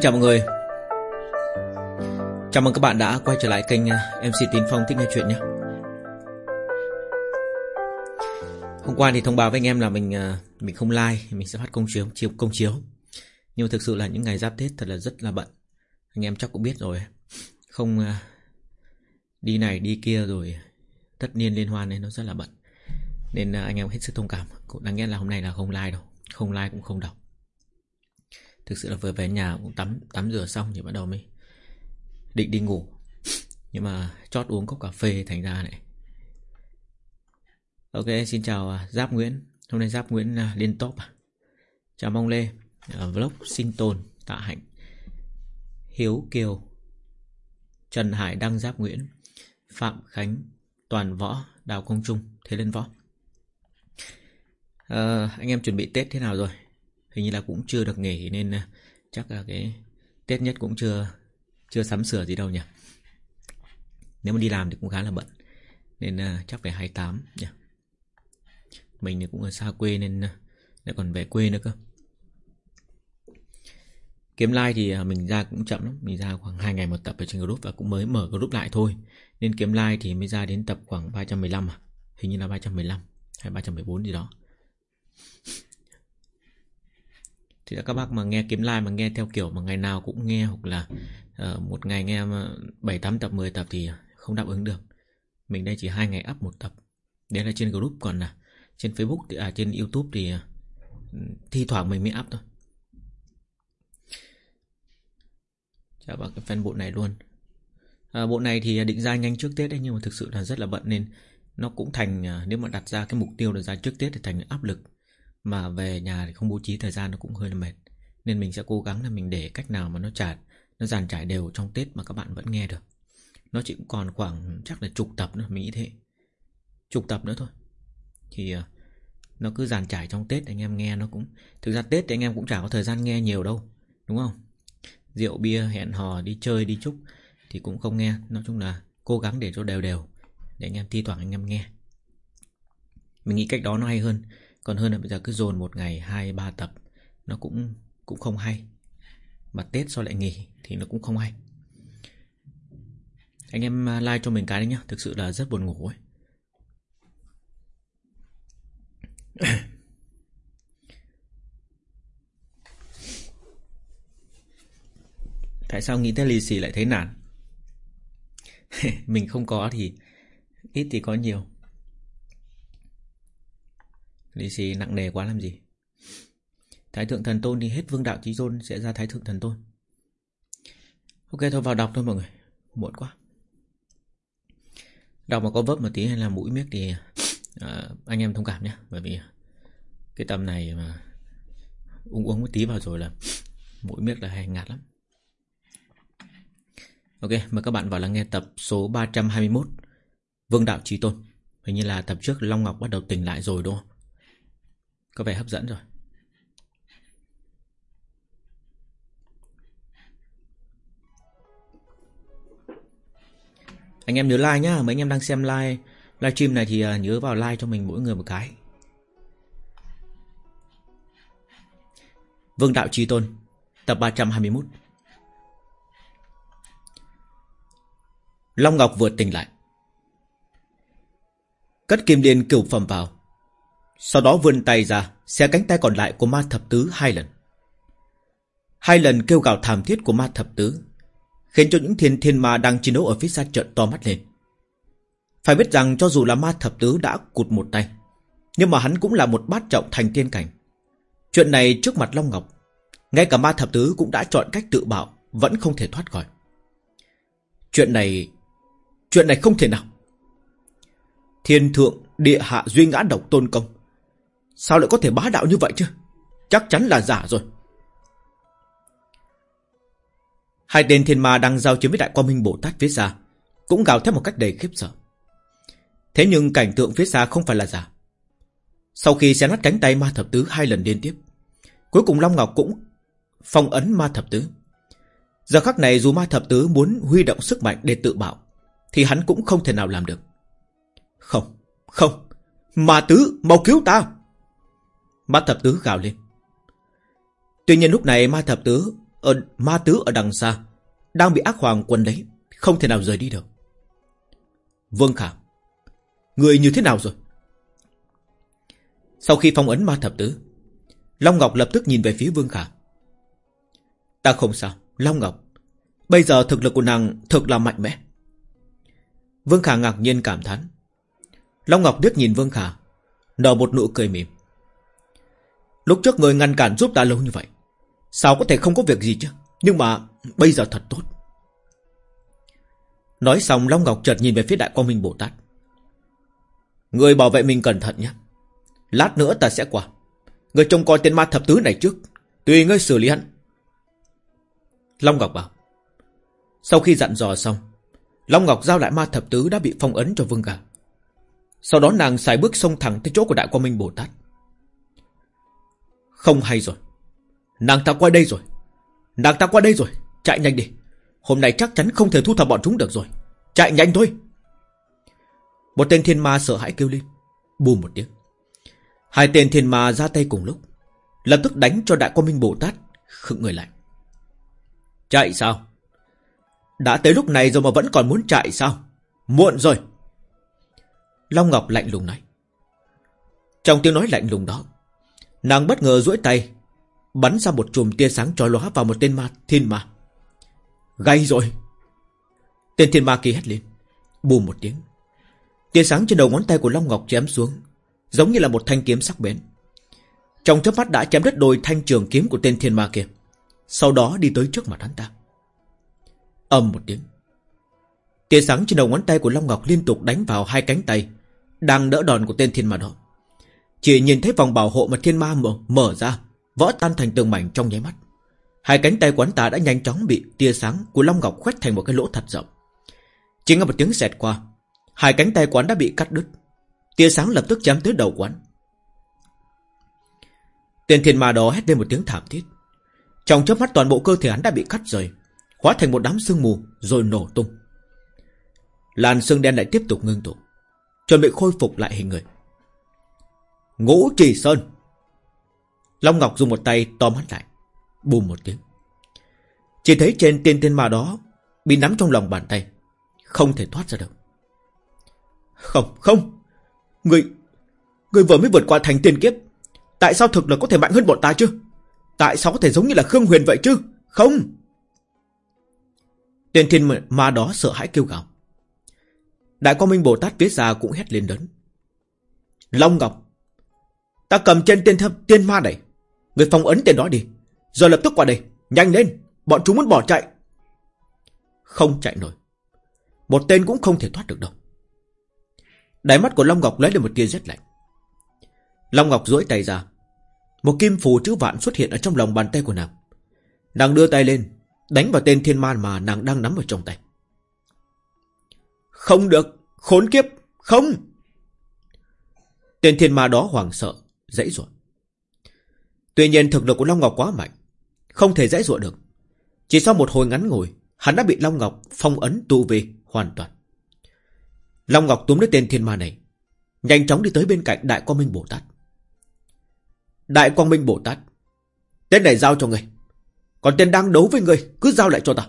Xin chào mọi người. Chào mừng các bạn đã quay trở lại kênh ờ, MC Tín Phong Thích Nghe Chuyện nhé. Hôm qua thì thông báo với anh em là mình ờ, mình không like Mình sẽ phát công chiếu, chiếu công chiếu. Nhưng mà thực sự là những ngày giáp Tết thật là rất là bận. Anh em chắc cũng biết rồi. Không ờ, đi này đi kia rồi Tất niên liên hoan nên nó rất là bận. Nên anh em hết sức thông cảm. Cũng đáng nghe là hôm nay là không like đâu. Không like cũng không đọc. Thực sự là vừa về nhà cũng tắm tắm rửa xong thì bắt đầu mới định đi ngủ. Nhưng mà chót uống cốc cà phê thành ra này. Ok, xin chào à, Giáp Nguyễn. Hôm nay Giáp Nguyễn à, lên top. À. Chào Mong Lê, Vlog Sinh Tồn, Tạ Hạnh, Hiếu Kiều, Trần Hải Đăng Giáp Nguyễn, Phạm Khánh, Toàn Võ, Đào Công Trung, Thế Lên Võ. À, anh em chuẩn bị Tết thế nào rồi? Hình như là cũng chưa được nghỉ nên ờ, chắc là cái Tết nhất cũng chưa chưa sắm sửa gì đâu nhỉ. Nếu mà đi làm thì cũng khá là bận nên uh, chắc phải 28 nhỉ. Mình thì cũng ở xa quê nên ờ, lại còn về quê nữa cơ. Kiếm like thì mình ra cũng chậm lắm, mình ra khoảng 2 ngày một tập ở trên group và cũng mới mở group lại thôi. Nên kiếm like thì mới ra đến tập khoảng 315 à, hình như là 315 hay 314 gì đó thì các bác mà nghe kiếm like mà nghe theo kiểu mà ngày nào cũng nghe hoặc là uh, một ngày nghe ờ, bảy tám tập 10 tập thì không đáp ứng được. Mình đây chỉ hai ngày up một tập. Đấy là trên group còn là trên facebook thì, à trên youtube thì ờ, thi thoảng mình mới up thôi. Chào bác cái fan bộ này luôn. À, bộ này thì định ra nhanh trước tết đấy nhưng mà thực sự là rất là bận nên nó cũng thành à, nếu mà đặt ra cái mục tiêu là ra trước tết thì thành áp lực mà về nhà thì không bố trí thời gian nó cũng hơi là mệt. Nên mình sẽ cố gắng là mình để cách nào mà nó trải Nó dàn trải đều trong Tết mà các bạn vẫn nghe được. Nó chỉ còn khoảng chắc là chục tập nữa Mình nghĩ thế. Chục tập nữa thôi. Thì uh, nó cứ dàn trải trong Tết anh em nghe nó cũng Thực ra Tết thì anh em cũng chả có thời gian nghe nhiều đâu Đúng không? Rượu bia hẹn hò đi chơi đi chúc Thì cũng không nghe. Nói chung là cố gắng để cho đều đều Để anh em thi thoảng anh em nghe. Mình nghĩ cách đó nó hay hơn còn hơn là bây giờ cứ dồn một ngày, hai, ba tập, Nó cũng cũng không hay. Mà Tết sau lại nghỉ Thì nó cũng không hay. Anh em à, like cho mình cái đấy nhá, Thực sự là rất buồn ngủ ấy. Tại sao nghĩ tới lì xì lại thấy nản? Mình không có thì Ít thì có nhiều. Lì xì nặng nề quá làm gì? Thái thượng thần tôn thì hết vương đạo trí tôn Sẽ ra thái thượng thần tôn. Ok thôi vào đọc thôi mọi người. Muộn quá. Đọc mà có vấp một tí hay là mũi miếc thì à, Anh em thông cảm nhé. Bởi vì cái tầm này mà Uống uống một tí vào rồi là Mũi miếc là hay ngạt lắm. Ok mời các bạn vào lắng nghe tập số 321 Vương đạo trí tôn. Hình như là tập trước Long Ngọc bắt đầu tỉnh lại rồi đúng không? Có vẻ hấp dẫn rồi. Anh em nhớ like nhá. Mấy anh em đang xem like Livestream này thì à, nhớ vào like cho mình mỗi người một cái. Vương Đạo Trí Tôn, Tập 321 Long Ngọc vượt tỉnh lại. Cất kim điên cửu phẩm vào sau đó vươn tay ra, Xé cánh tay còn lại của ma thập tứ hai lần. Hai lần kêu gào thảm thiết của ma thập tứ, Khiến cho những thiên thiên ma đang chiến đấu ở phía xa trận to mắt lên. Phải biết rằng cho dù là ma thập tứ đã cụt một tay, Nhưng mà hắn cũng là một bát trọng thành tiên cảnh. Chuyện này trước mặt Long Ngọc, Ngay cả ma thập tứ cũng đã chọn cách tự bảo, Vẫn không thể thoát khỏi. Chuyện này Chuyện này không thể nào. Thiên thượng địa hạ duy ngã độc tôn công. Sao lại có thể bá đạo như vậy chứ? Chắc chắn là giả rồi. Hai tên thiên ma đang giao chiến với đại quang minh Bồ Tát phía xa Cũng gào thét một cách đầy khiếp sợ. Thế nhưng cảnh tượng phía xa không phải là giả. Sau khi xé nát cánh tay ma thập tứ hai lần liên tiếp Cuối cùng Long Ngọc cũng phong ấn ma thập tứ. Giờ khắc này dù ma thập tứ muốn huy động sức mạnh để tự bảo Thì hắn cũng không thể nào làm được. Không, không Ma tứ, mau cứu ta! Ma thập tứ gào lên. Tuy nhiên lúc này ma thập tứ ở ma tứ ở đằng xa đang bị ác hoàng quân lấy, không thể nào rời đi được. Vương Khả, người như thế nào rồi? Sau khi phong ấn ma thập tứ, Long Ngọc lập tức nhìn về phía Vương Khả. Ta không sao, Long Ngọc, bây giờ thực lực của nàng thực là mạnh mẽ. Vương Khả ngạc nhiên cảm thán. Long Ngọc biết nhìn Vương Khả, nở một nụ cười mỉm. Lúc trước người ngăn cản giúp ta lâu như vậy, sao có thể không có việc gì chứ? Nhưng mà bây giờ thật tốt. Nói xong Long Ngọc chợt nhìn về phía Đại Quang Minh Bồ Tát. Người bảo vệ mình cẩn thận nhé. Lát nữa ta sẽ qua. Người trông coi tên ma thập tứ này trước. Tùy ngươi xử lý hắn. Long Ngọc bảo. Sau khi dặn dò xong, Long Ngọc giao lại ma thập tứ đã bị phong ấn cho Vương Gà. Sau đó nàng xài bước xông thẳng tới chỗ của Đại Quang Minh Bồ Tát. Không hay rồi. Nàng ta qua đây rồi. Nàng ta qua đây rồi. Chạy nhanh đi. Hôm nay chắc chắn không thể thu thập bọn chúng được rồi. Chạy nhanh thôi. Một tên thiên ma sợ hãi kêu lên. Bù một tiếng. Hai tên thiên ma ra tay cùng lúc. Lập tức đánh cho Đại quan Minh Bồ Tát khựng người lại. Chạy sao? Đã tới lúc này rồi mà vẫn còn muốn chạy sao? Muộn rồi. Long Ngọc lạnh lùng nói. Trong tiếng nói lạnh lùng đó, nàng bất ngờ duỗi tay, bắn ra một chùm tia sáng chói lóa vào một tên ma thiên ma. Gây rồi. Tên thiên ma kia hét lên, bùm một tiếng. Tia sáng trên đầu ngón tay của Long Ngọc chém xuống, giống như là một thanh kiếm sắc bén. Trong chớp mắt đã chém đứt đôi thanh trường kiếm của tên thiên ma kia. Sau đó đi tới trước mặt hắn ta. ầm một tiếng. Tia sáng trên đầu ngón tay của Long Ngọc liên tục đánh vào hai cánh tay đang đỡ đòn của tên thiên ma đó. Chỉ nhìn thấy vòng bảo hộ mà thiên ma mở, mở ra, vỡ tan thành từng mảnh trong nháy mắt. Hai cánh tay quán ta đã nhanh chóng bị tia sáng của Long Ngọc khoét thành một cái lỗ thật rộng. Chỉ nghe một tiếng xẹt qua, hai cánh tay quán đã bị cắt đứt. Tia sáng lập tức chém tới đầu quán. Tên thiên ma đó hét lên một tiếng thảm thiết. Trong chớp mắt toàn bộ cơ thể hắn đã bị cắt rời, hóa thành một đám sương mù rồi nổ tung. Làn sương đen lại tiếp tục ngưng tụ, chuẩn bị khôi phục lại hình người. Ngũ Trì Sơn Long Ngọc dùng một tay tóm hắn lại. Bùm một tiếng. Chỉ thấy trên tiên thiên ma đó bị nắm trong lòng bàn tay. Không thể thoát ra được. Không, không. Người, người vừa mới vượt qua thành tiên kiếp. Tại sao thực lực có thể mạnh hơn bọn ta chứ? Tại sao có thể giống như là Khương Huyền vậy chứ? Không. tiên thiên ma đó sợ hãi kêu gào. Đại quan Minh Bồ Tát phía xa cũng hét lên lớn. Long Ngọc. Ta cầm trên tên thâm, tiên ma này. Người phong ấn tên đó đi. Rồi lập tức qua đây. Nhanh lên. Bọn chúng muốn bỏ chạy. Không chạy nổi. Một tên cũng không thể thoát được đâu. Đáy mắt của Long Ngọc lấy lên một tia rét lạnh. Long Ngọc duỗi tay ra. Một kim phù chữ vạn xuất hiện ở trong lòng bàn tay của nàng. Nàng đưa tay lên. Đánh vào tên thiên ma mà nàng đang nắm ở trong tay. Không được. Khốn kiếp. Không. Tên thiên ma đó hoảng sợ. Dãy ruột. Tuy nhiên thực lực của Long Ngọc quá mạnh. Không thể dãy ruột được. Chỉ sau một hồi ngắn ngồi, hắn đã bị Long Ngọc phong ấn tu vi hoàn toàn. Long Ngọc túm lấy tên thiên ma này, nhanh chóng đi tới bên cạnh Đại Quang Minh Bồ Tát. Đại Quang Minh Bồ Tát, tên này giao cho ngươi. Còn tên đang đấu với ngươi, cứ giao lại cho ta.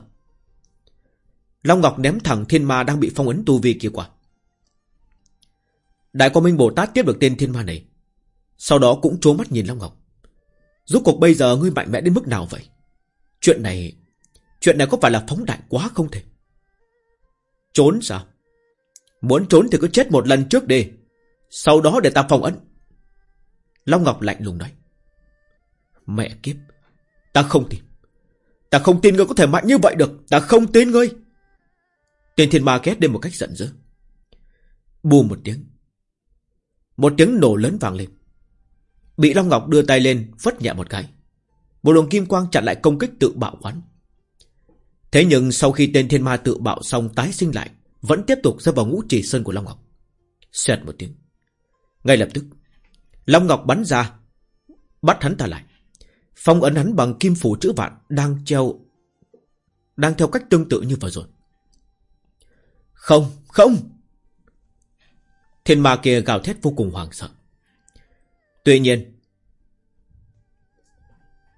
Long Ngọc ném thẳng thiên ma đang bị phong ấn tu vi kia qua. Đại Quang Minh Bồ Tát tiếp được tên thiên ma này. Sau đó cũng trố mắt nhìn Long Ngọc. Rốt cuộc bây giờ ngươi mạnh mẽ đến mức nào vậy? Chuyện này... Chuyện này có phải là phóng đại quá không thể? Trốn sao? Muốn trốn thì cứ chết một lần trước đi. Sau đó để ta phòng ấn. Long Ngọc lạnh lùng nói. Mẹ kiếp. Ta không tin. Ta không tin ngươi có thể mạnh như vậy được. Ta không tin ngươi. Tên thiên ma ghét lên một cách giận dữ. Bù một tiếng. Một tiếng nổ lớn vang lên. Bị Long Ngọc đưa tay lên phất nhẹ một cái. Một luồng kim quang chặn lại công kích tự bạo quán. Thế nhưng sau khi tên thiên ma tự bạo xong tái sinh lại, vẫn tiếp tục rơi vào ngũ chỉ sơn của Long Ngọc. Xẹt một tiếng. Ngay lập tức, Long Ngọc bắn ra, bắt hắn ta lại. Phong ấn hắn bằng kim phủ chữ vạn đang treo, đang theo cách tương tự như vừa rồi. Không, không! Thiên ma kia gào thét vô cùng hoảng sợ. Tuy nhiên,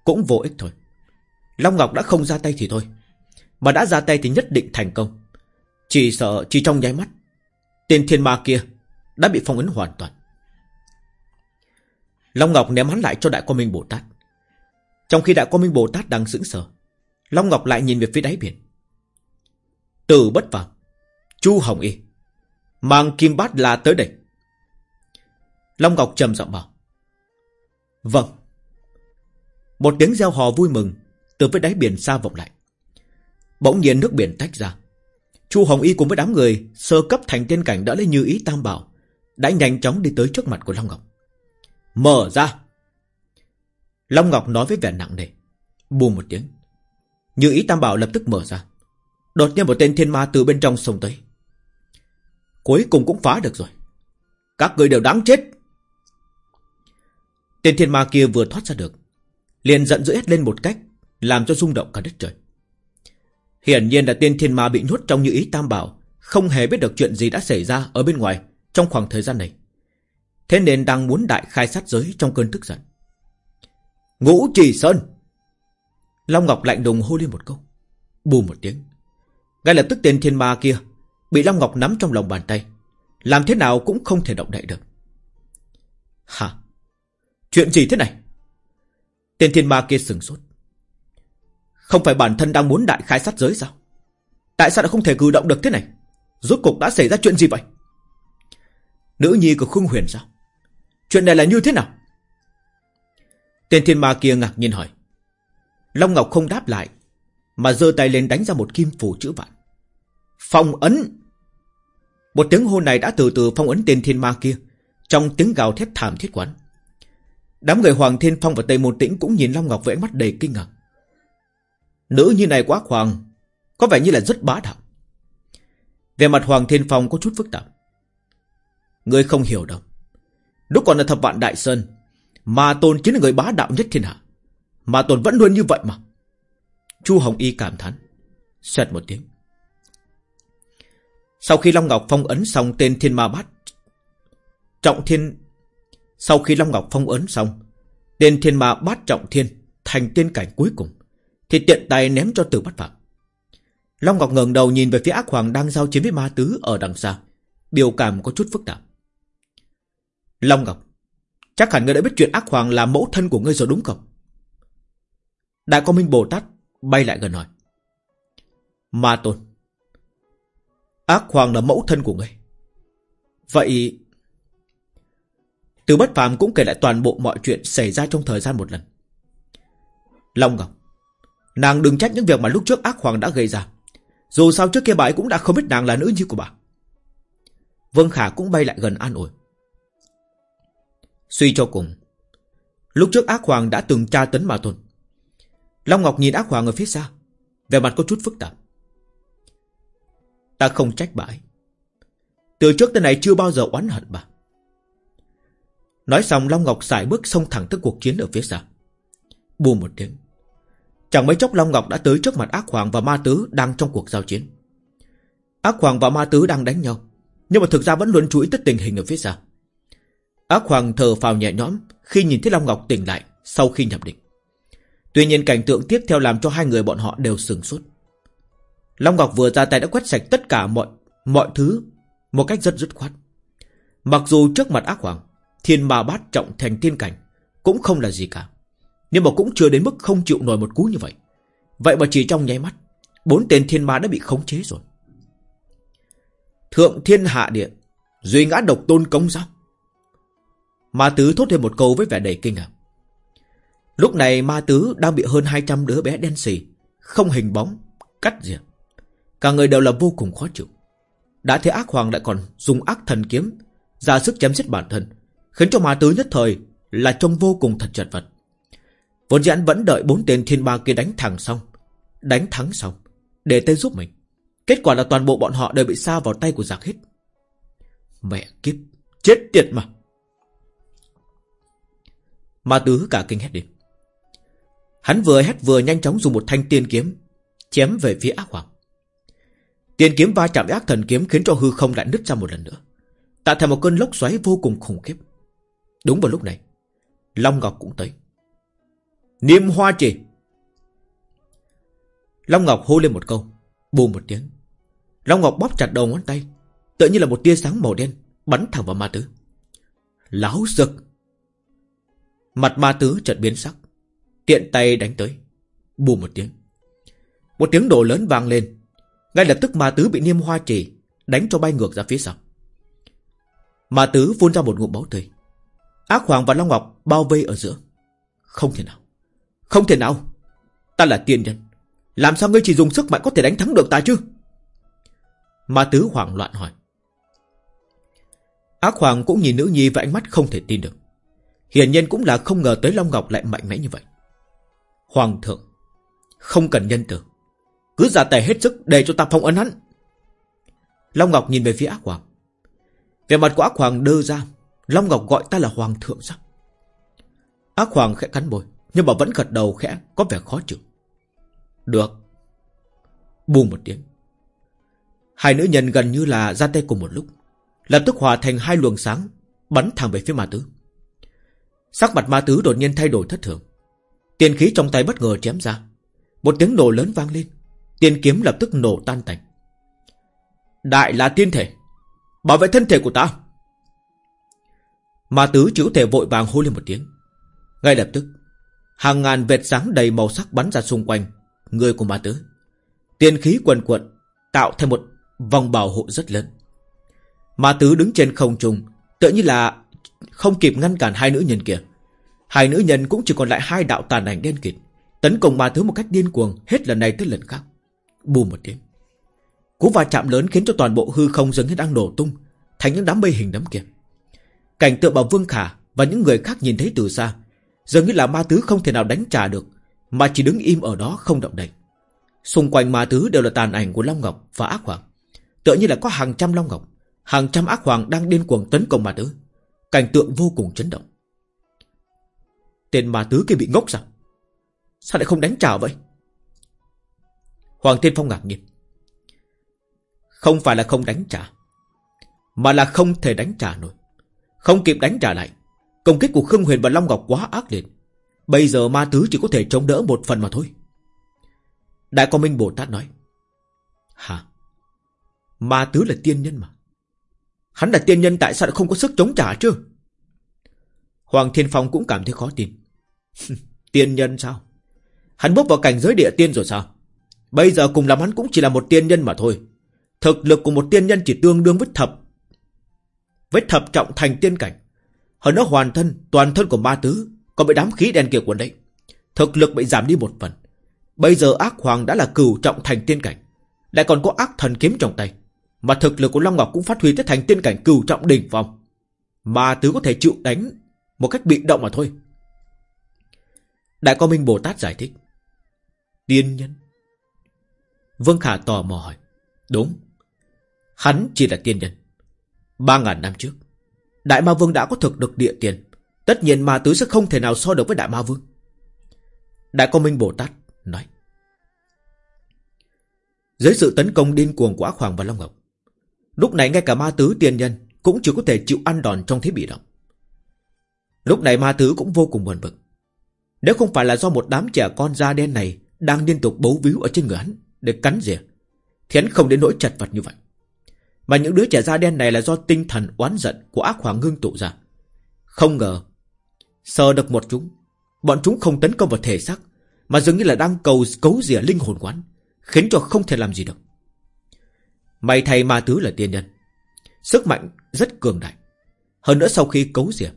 cũng vô ích thôi. Long Ngọc đã không ra tay thì thôi Mà đã ra tay thì nhất định thành công. Chỉ sợ chỉ trong nháy mắt Tên thiên ma kia Đã bị phong ấn hoàn toàn. Long Ngọc ném hắn lại cho Đại Quang Minh Bồ Tát. Trong khi Đại Quang Minh Bồ Tát đang sững sờ Long Ngọc lại nhìn về phía đáy biển. Từ bất phàm Chu Hồng Y Mang kim bát la tới đây. Long Ngọc trầm giọng bảo Vâng. Một tiếng reo hò vui mừng Từ phía đáy biển xa vọng lại. Bỗng nhiên nước biển tách ra. Chu Hồng Y cùng với đám người Sơ cấp thành tiên cảnh đã lấy như ý tam bảo, Đã nhanh chóng đi tới trước mặt của Long Ngọc. Mở ra. Long Ngọc nói với vẻ nặng nề. Bù một tiếng. Như ý tam bảo lập tức mở ra. Đột nhiên một tên thiên ma từ bên trong sông tới. Cuối cùng cũng phá được rồi. Các người đều đáng chết. Tên thiên ma kia vừa thoát ra được, Liền giận dữ hét lên một cách, Làm cho rung động cả đất trời. Hiển nhiên là tên thiên ma bị nhốt trong như ý tam bảo, Không hề biết được chuyện gì đã xảy ra Ở bên ngoài trong khoảng thời gian này. Thế nên đang muốn đại khai sát giới Trong cơn tức giận. Ngũ trì sơn! Long Ngọc lạnh đùng hô lên một câu. Bù một tiếng. Ngay lập tức tên thiên ma kia Bị Long Ngọc nắm trong lòng bàn tay. Làm thế nào cũng không thể động đậy được. Hả? Chuyện gì thế này? Tên thiên ma kia sừng sốt. Không phải bản thân đang muốn đại khai sát giới sao? Tại sao lại không thể cử động được thế này? Rốt cục đã xảy ra chuyện gì vậy? Nữ nhi của khương huyền sao? Chuyện này là như thế nào? Tên thiên ma kia ngạc nhiên hỏi. Long Ngọc không đáp lại, Mà giơ tay lên đánh ra một kim phù chữ vạn. Phong ấn! Một tiếng hô này đã từ từ phong ấn tên thiên ma kia Trong tiếng gào thét thảm thiết quán. Đám người Hoàng Thiên Phong và Tây Môn Tĩnh cũng nhìn Long Ngọc với ánh mắt đầy kinh ngạc. Nữ như này quá hoàng, có vẻ như là rất bá đạo. Về mặt Hoàng Thiên Phong có chút phức tạp. Người không hiểu đâu. Lúc còn là thập vạn Đại Sơn, Ma Tôn chính là người bá đạo nhất thiên hạ. Ma Tôn vẫn luôn như vậy mà. Chu Hồng Y cảm thán. Xoẹt một tiếng. Sau khi Long Ngọc phong ấn xong tên Thiên Ma Bát, Trọng Thiên sau khi Long Ngọc phong ấn xong, tên thiên ma bát trọng thiên thành tiên cảnh cuối cùng, thì tiện tay ném cho tử bắt phạm. Long Ngọc ngẩng đầu nhìn về phía ác hoàng đang giao chiến với ma tứ ở đằng xa, biểu cảm có chút phức tạp. Long Ngọc, chắc hẳn ngươi đã biết chuyện ác hoàng là mẫu thân của ngươi rồi đúng không? Đại con Minh Bồ Tát bay lại gần hỏi. Ma Tôn, ác hoàng là mẫu thân của ngươi. Vậy từ bất phàm cũng kể lại toàn bộ mọi chuyện xảy ra trong thời gian một lần. Long Ngọc, nàng đừng trách những việc mà lúc trước ác hoàng đã gây ra. Dù sao trước kia bà ấy cũng đã không biết nàng là nữ nhi của bà. Vương Khả cũng bay lại gần an ủi. Suy cho cùng, lúc trước ác hoàng đã từng tra tấn mà thôi. Long Ngọc nhìn ác hoàng ở phía xa, vẻ mặt có chút phức tạp. Ta không trách bà ấy. Từ trước tới nay chưa bao giờ oán hận bà. Nói xong Long Ngọc xài bước xông thẳng tới cuộc chiến ở phía xa. Bùm một tiếng. Chẳng mấy chốc Long Ngọc đã tới trước mặt ác hoàng và ma tứ đang trong cuộc giao chiến. Ác hoàng và ma tứ đang đánh nhau. Nhưng mà thực ra vẫn luôn chú ý tới tình hình ở phía xa. Ác hoàng thờ phào nhẹ nhõm khi nhìn thấy Long Ngọc tỉnh lại sau khi nhập định. Tuy nhiên cảnh tượng tiếp theo làm cho hai người bọn họ đều sừng sốt. Long Ngọc vừa ra tay đã quét sạch tất cả mọi mọi thứ một cách rất dứt khoát. Mặc dù trước mặt ác hoàng, Thiên ma bát trọng thành tiên cảnh, Cũng không là gì cả. Nhưng mà cũng chưa đến mức không chịu nổi một cú như vậy. Vậy mà chỉ trong nháy mắt, Bốn tên thiên ma đã bị khống chế rồi. Thượng thiên hạ địa, Duy ngã độc tôn công sao Ma tứ thốt thêm một câu với vẻ đầy kinh ngạc. Lúc này ma tứ đang bị hơn 200 đứa bé đen xì, Không hình bóng, Cắt diệt Cả người đều là vô cùng khó chịu. Đã thấy ác hoàng lại còn dùng ác thần kiếm, ra sức chém giết bản thân Khiến cho ma tứ nhất thời Là trông vô cùng thật chật vật. Vốn dĩ anh vẫn đợi bốn tên thiên ba kia đánh thẳng xong, Đánh thắng xong, Để tên giúp mình. Kết quả là toàn bộ bọn họ đều bị xa vào tay của giặc hết Mẹ kiếp, Chết tiệt mà. Ma tứ cả kinh hét lên. Hắn vừa hét vừa nhanh chóng dùng một thanh tiên kiếm, Chém về phía ác hoàng Tiên kiếm va chạm với ác thần kiếm Khiến cho hư không lại nứt ra một lần nữa, Tạo thành một cơn lốc xoáy vô cùng khủng khiếp. Đúng vào lúc này, Long Ngọc cũng tới. Niêm hoa chỉ Long Ngọc hô lên một câu, bù một tiếng. Long Ngọc bóp chặt đầu ngón tay Tự như là một tia sáng màu đen Bắn thẳng vào ma tứ. Láo giật Mặt ma tứ chợt biến sắc, Tiện tay đánh tới, bù một tiếng. Một tiếng đổ lớn vang lên, Ngay lập tức ma tứ bị niêm hoa chỉ Đánh cho bay ngược ra phía sau. Ma tứ phun ra một ngụm máu tươi. Ác Hoàng và Long Ngọc bao vây ở giữa. Không thể nào. Không thể nào. Ta là tiên nhân. Làm sao ngươi chỉ dùng sức mạnh có thể đánh thắng được ta chứ? Ma tứ hoảng loạn hỏi. Ác Hoàng cũng nhìn nữ nhi và ánh mắt không thể tin được. Hiển nhiên cũng là không ngờ tới Long Ngọc lại mạnh mẽ như vậy. Hoàng thượng, Không cần nhân từ. Cứ giả tề hết sức để cho ta phong ấn hắn. Long Ngọc nhìn về phía ác hoàng. Về mặt của ác hoàng đơ ra Long Ngọc gọi ta là hoàng thượng sao? Ác hoàng khẽ cắn môi, Nhưng mà vẫn gật đầu khẽ Có vẻ khó chịu. Được. Buông một tiếng. Hai nữ nhân gần như là ra tay cùng một lúc. Lập tức hòa thành hai luồng sáng Bắn thẳng về phía ma tứ. Sắc mặt ma tứ đột nhiên thay đổi thất thường. Tiền khí trong tay bất ngờ chém ra. Một tiếng nổ lớn vang lên. Tiền kiếm lập tức nổ tan tành. Đại là tiên thể. Bảo vệ thân thể của ta. Ma tứ chữ thể vội vàng hô lên một tiếng. Ngay lập tức, Hàng ngàn vệt sáng đầy màu sắc bắn ra xung quanh Người của ma tứ. Tiền khí quần quận Tạo thành một vòng bảo hộ rất lớn. Ma tứ đứng trên không trung tự như là không kịp ngăn cản hai nữ nhân kia. Hai nữ nhân cũng chỉ còn lại hai đạo tàn ảnh đen kịt, Tấn công ma tứ một cách điên cuồng Hết lần này tới lần khác. Bùm một tiếng, Cú va chạm lớn khiến cho toàn bộ hư không dường như đang nổ tung Thành những đám mây hình đấm kia. Cảnh tượng bảo Vương Khả Và những người khác nhìn thấy từ xa, Dường như là ma tứ không thể nào đánh trả được, Mà chỉ đứng im ở đó không động đậy. Xung quanh ma tứ đều là tàn ảnh của Long Ngọc và Ác Hoàng. Tựa như là có hàng trăm Long Ngọc, Hàng trăm Ác Hoàng đang điên cuồng tấn công ma tứ. Cảnh tượng vô cùng chấn động. Tên ma tứ kia bị ngốc sao? Sao lại không đánh trả vậy? Hoàng Thiên Phong ngạc nhiên. Không phải là không đánh trả, Mà là không thể đánh trả nổi. Không kịp đánh trả lại, Công kích của Khương Huyền và Long Ngọc quá ác liệt. Bây giờ ma tứ chỉ có thể chống đỡ một phần mà thôi. Đại Quang Minh Bồ Tát nói, Hả? Ma tứ là tiên nhân mà. Hắn là tiên nhân tại sao lại không có sức chống trả chứ? Hoàng Thiên Phong cũng cảm thấy khó tin. Tiên nhân sao? Hắn bước vào cảnh giới địa tiên rồi sao? Bây giờ cùng làm hắn cũng chỉ là một tiên nhân mà thôi. Thực lực của một tiên nhân chỉ tương đương với thập với thập trọng thành tiên cảnh. Hơn nữa hoàn thân, Toàn thân của ma tứ Còn bị đám khí đen kia quấn đấy Thực lực bị giảm đi một phần. Bây giờ ác hoàng đã là cửu trọng thành tiên cảnh. Lại còn có ác thần kiếm trong tay. Mà thực lực của Long Ngọc cũng phát huy tới thành tiên cảnh cửu trọng đỉnh phong. Ma tứ có thể chịu đánh Một cách bị động mà thôi. Đại con Minh Bồ Tát giải thích. Tiên nhân. Vương Khả tò mò hỏi. Đúng. Hắn chỉ là tiên nhân. Ba ngàn năm trước, Đại Ma Vương đã có thực được địa tiền. Tất nhiên ma tứ sẽ không thể nào so được với Đại Ma Vương. Đại công Minh Bồ Tát nói, Dưới sự tấn công điên cuồng của Ác Hoàng và Long Ngọc, Lúc này ngay cả ma tứ tiên nhân Cũng chỉ có thể chịu ăn đòn trong thế bị động. Lúc này ma tứ cũng vô cùng buồn bực. Nếu không phải là do một đám trẻ con da đen này Đang liên tục bấu víu ở trên người hắn Để cắn rỉa Thì hắn không đến nỗi chật vật như vậy. Mà những đứa trẻ da đen này là do tinh thần oán giận Của ác hoàng ngưng tụ ra. Không ngờ, Sờ được một chúng, Bọn chúng không tấn công vào thể xác, Mà dường như là đang cầu cấu rỉa linh hồn quán, Khiến cho không thể làm gì được. May thầy ma tứ là tiên nhân. Sức mạnh rất cường đại. Hơn nữa sau khi cấu rỉa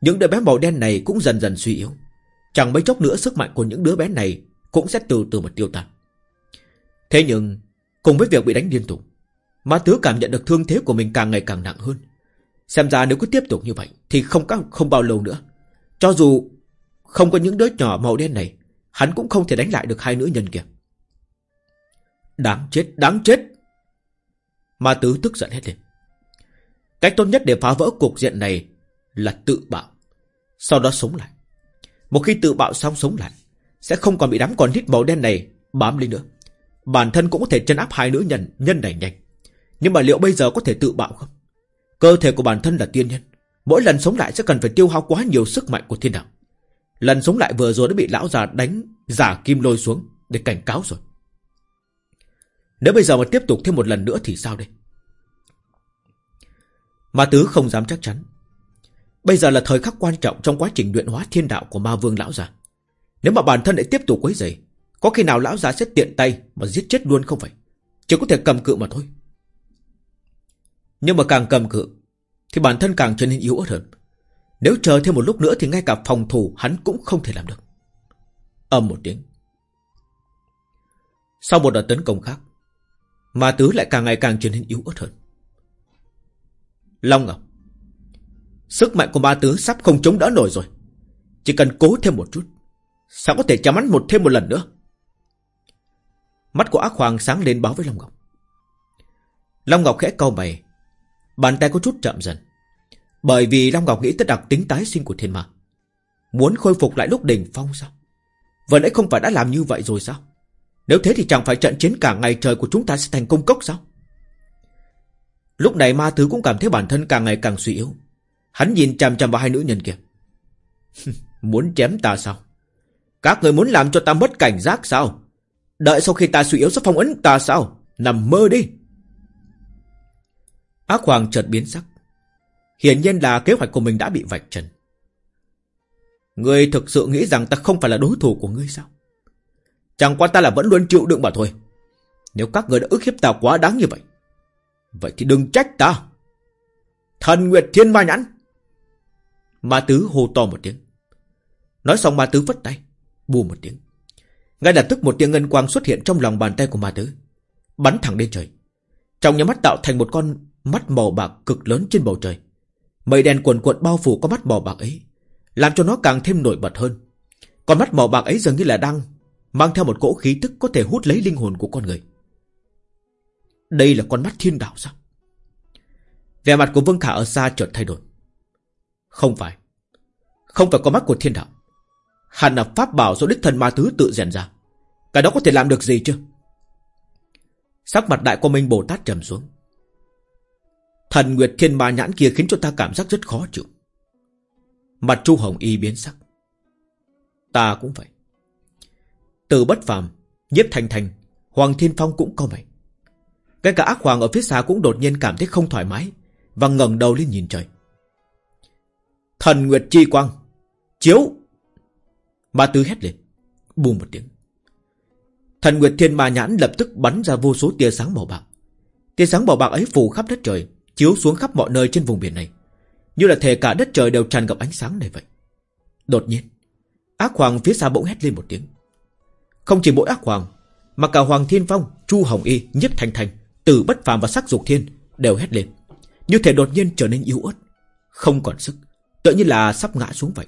Những đứa bé màu đen này cũng dần dần suy yếu. Chẳng mấy chốc nữa sức mạnh của những đứa bé này Cũng sẽ từ từ mà tiêu tan. Thế nhưng, Cùng với việc bị đánh liên tục Ma tứ cảm nhận được thương thế của mình càng ngày càng nặng hơn. Xem ra nếu cứ tiếp tục như vậy Thì không có, không bao lâu nữa. Cho dù không có những đứa nhỏ màu đen này Hắn cũng không thể đánh lại được hai nữ nhân kia. Đáng chết, đáng chết! Ma tứ tức giận hết lên. Cách tốt nhất để phá vỡ cuộc diện này Là tự bạo Sau đó sống lại. Một khi tự bạo xong sống lại Sẽ không còn bị đám con nít màu đen này bám lên nữa. Bản thân cũng có thể chân áp hai nữ nhân Nhân này nhanh. Nhưng mà liệu bây giờ có thể tự bạo không? Cơ thể của bản thân là tiên nhân. Mỗi lần sống lại sẽ cần phải tiêu hao quá nhiều sức mạnh của thiên đạo. Lần sống lại vừa rồi đã bị lão già đánh, Giả kim lôi xuống để cảnh cáo rồi. Nếu bây giờ mà tiếp tục thêm một lần nữa thì sao đây? Ma tứ không dám chắc chắn. Bây giờ là thời khắc quan trọng Trong quá trình luyện hóa thiên đạo của ma vương lão già. Nếu mà bản thân lại tiếp tục quấy rầy, Có khi nào lão già sẽ tiện tay Mà giết chết luôn không phải? Chỉ có thể cầm cự mà thôi. Nhưng mà càng cầm cự, Thì bản thân càng trở nên yếu ớt hơn. Nếu chờ thêm một lúc nữa Thì ngay cả phòng thủ hắn cũng không thể làm được. Âm một tiếng. Sau một đợt tấn công khác, Ma tứ lại càng ngày càng trở nên yếu ớt hơn. Long Ngọc, Sức mạnh của ma tứ sắp không chống đỡ nổi rồi. Chỉ cần cố thêm một chút, Sao có thể chạm hắn một thêm một lần nữa? Mắt của ác hoàng sáng lên báo với Long Ngọc. Long Ngọc khẽ cau mày Bàn tay có chút chậm dần. Bởi vì Long Ngọc nghĩ tới đặc tính tái sinh của thiên ma. Muốn khôi phục lại lúc đỉnh phong sao? Vừa nãy không phải đã làm như vậy rồi sao? Nếu thế thì chẳng phải trận chiến cả ngày trời của chúng ta sẽ thành công cốc sao? Lúc này ma thứ cũng cảm thấy bản thân càng ngày càng suy yếu. Hắn nhìn chằm chằm vào hai nữ nhân kia. Muốn chém ta sao? Các người muốn làm cho ta mất cảnh giác sao? Đợi sau khi ta suy yếu sẽ phong ấn ta sao? Nằm mơ đi. Ác hoàng chợt biến sắc. Hiển nhiên là kế hoạch của mình đã bị vạch trần. Ngươi thực sự nghĩ rằng ta không phải là đối thủ của ngươi sao? Chẳng qua ta là vẫn luôn chịu đựng mà thôi. Nếu các người đã ức hiếp ta quá đáng như vậy Vậy thì đừng trách ta. Thần Nguyệt Thiên Ma Nhãn! Ma Tứ hô to một tiếng. Nói xong Ma Tứ vất tay, Bù một tiếng. Ngay lập tức một tia ngân quang xuất hiện trong lòng bàn tay của Ma Tứ, Bắn thẳng lên trời. Trong nhà mắt tạo thành một con mắt màu bạc cực lớn trên bầu trời Mây đen cuồn cuộn bao phủ con mắt màu bạc ấy, Làm cho nó càng thêm nổi bật hơn Con mắt màu bạc ấy dường như là đang Mang theo một cỗ khí tức có thể hút lấy linh hồn của con người đây là con mắt thiên đạo sao? Vẻ mặt của Vương Khả ở xa chợt thay đổi. Không phải. Không phải con mắt của thiên đạo. Hẳn là pháp bảo do đích thần ma thứ tự rèn ra. Cái đó có thể làm được gì chứ? Sắc mặt đại của minh Bồ Tát trầm xuống. Thần Nguyệt Thiên Ma nhãn kia khiến cho ta cảm giác rất khó chịu. Mặt Chu Hồng Y biến sắc. Ta cũng vậy. Từ bất phàm, nhiếp thành thành, Hoàng Thiên Phong cũng có vậy. cái cả ác hoàng ở phía xa cũng đột nhiên cảm thấy không thoải mái Và ngẩng đầu lên nhìn trời Thần Nguyệt Chi Quang Chiếu Ma Tư hét lên Bùm một tiếng Thần Nguyệt Thiên Ma Nhãn lập tức bắn ra vô số tia sáng màu bạc Tia sáng màu bạc ấy phủ khắp đất trời Chiếu xuống khắp mọi nơi trên vùng biển này Như là thể cả đất trời đều tràn ngập ánh sáng này vậy Đột nhiên Ác Hoàng phía xa bỗng hét lên một tiếng Không chỉ mỗi ác hoàng Mà cả Hoàng Thiên Phong, Chu Hồng Y, Nhất thành thành tử bất phàm và sắc dục thiên đều hét lên. Như thể đột nhiên trở nên yếu ớt. Không còn sức. Tự như là sắp ngã xuống vậy.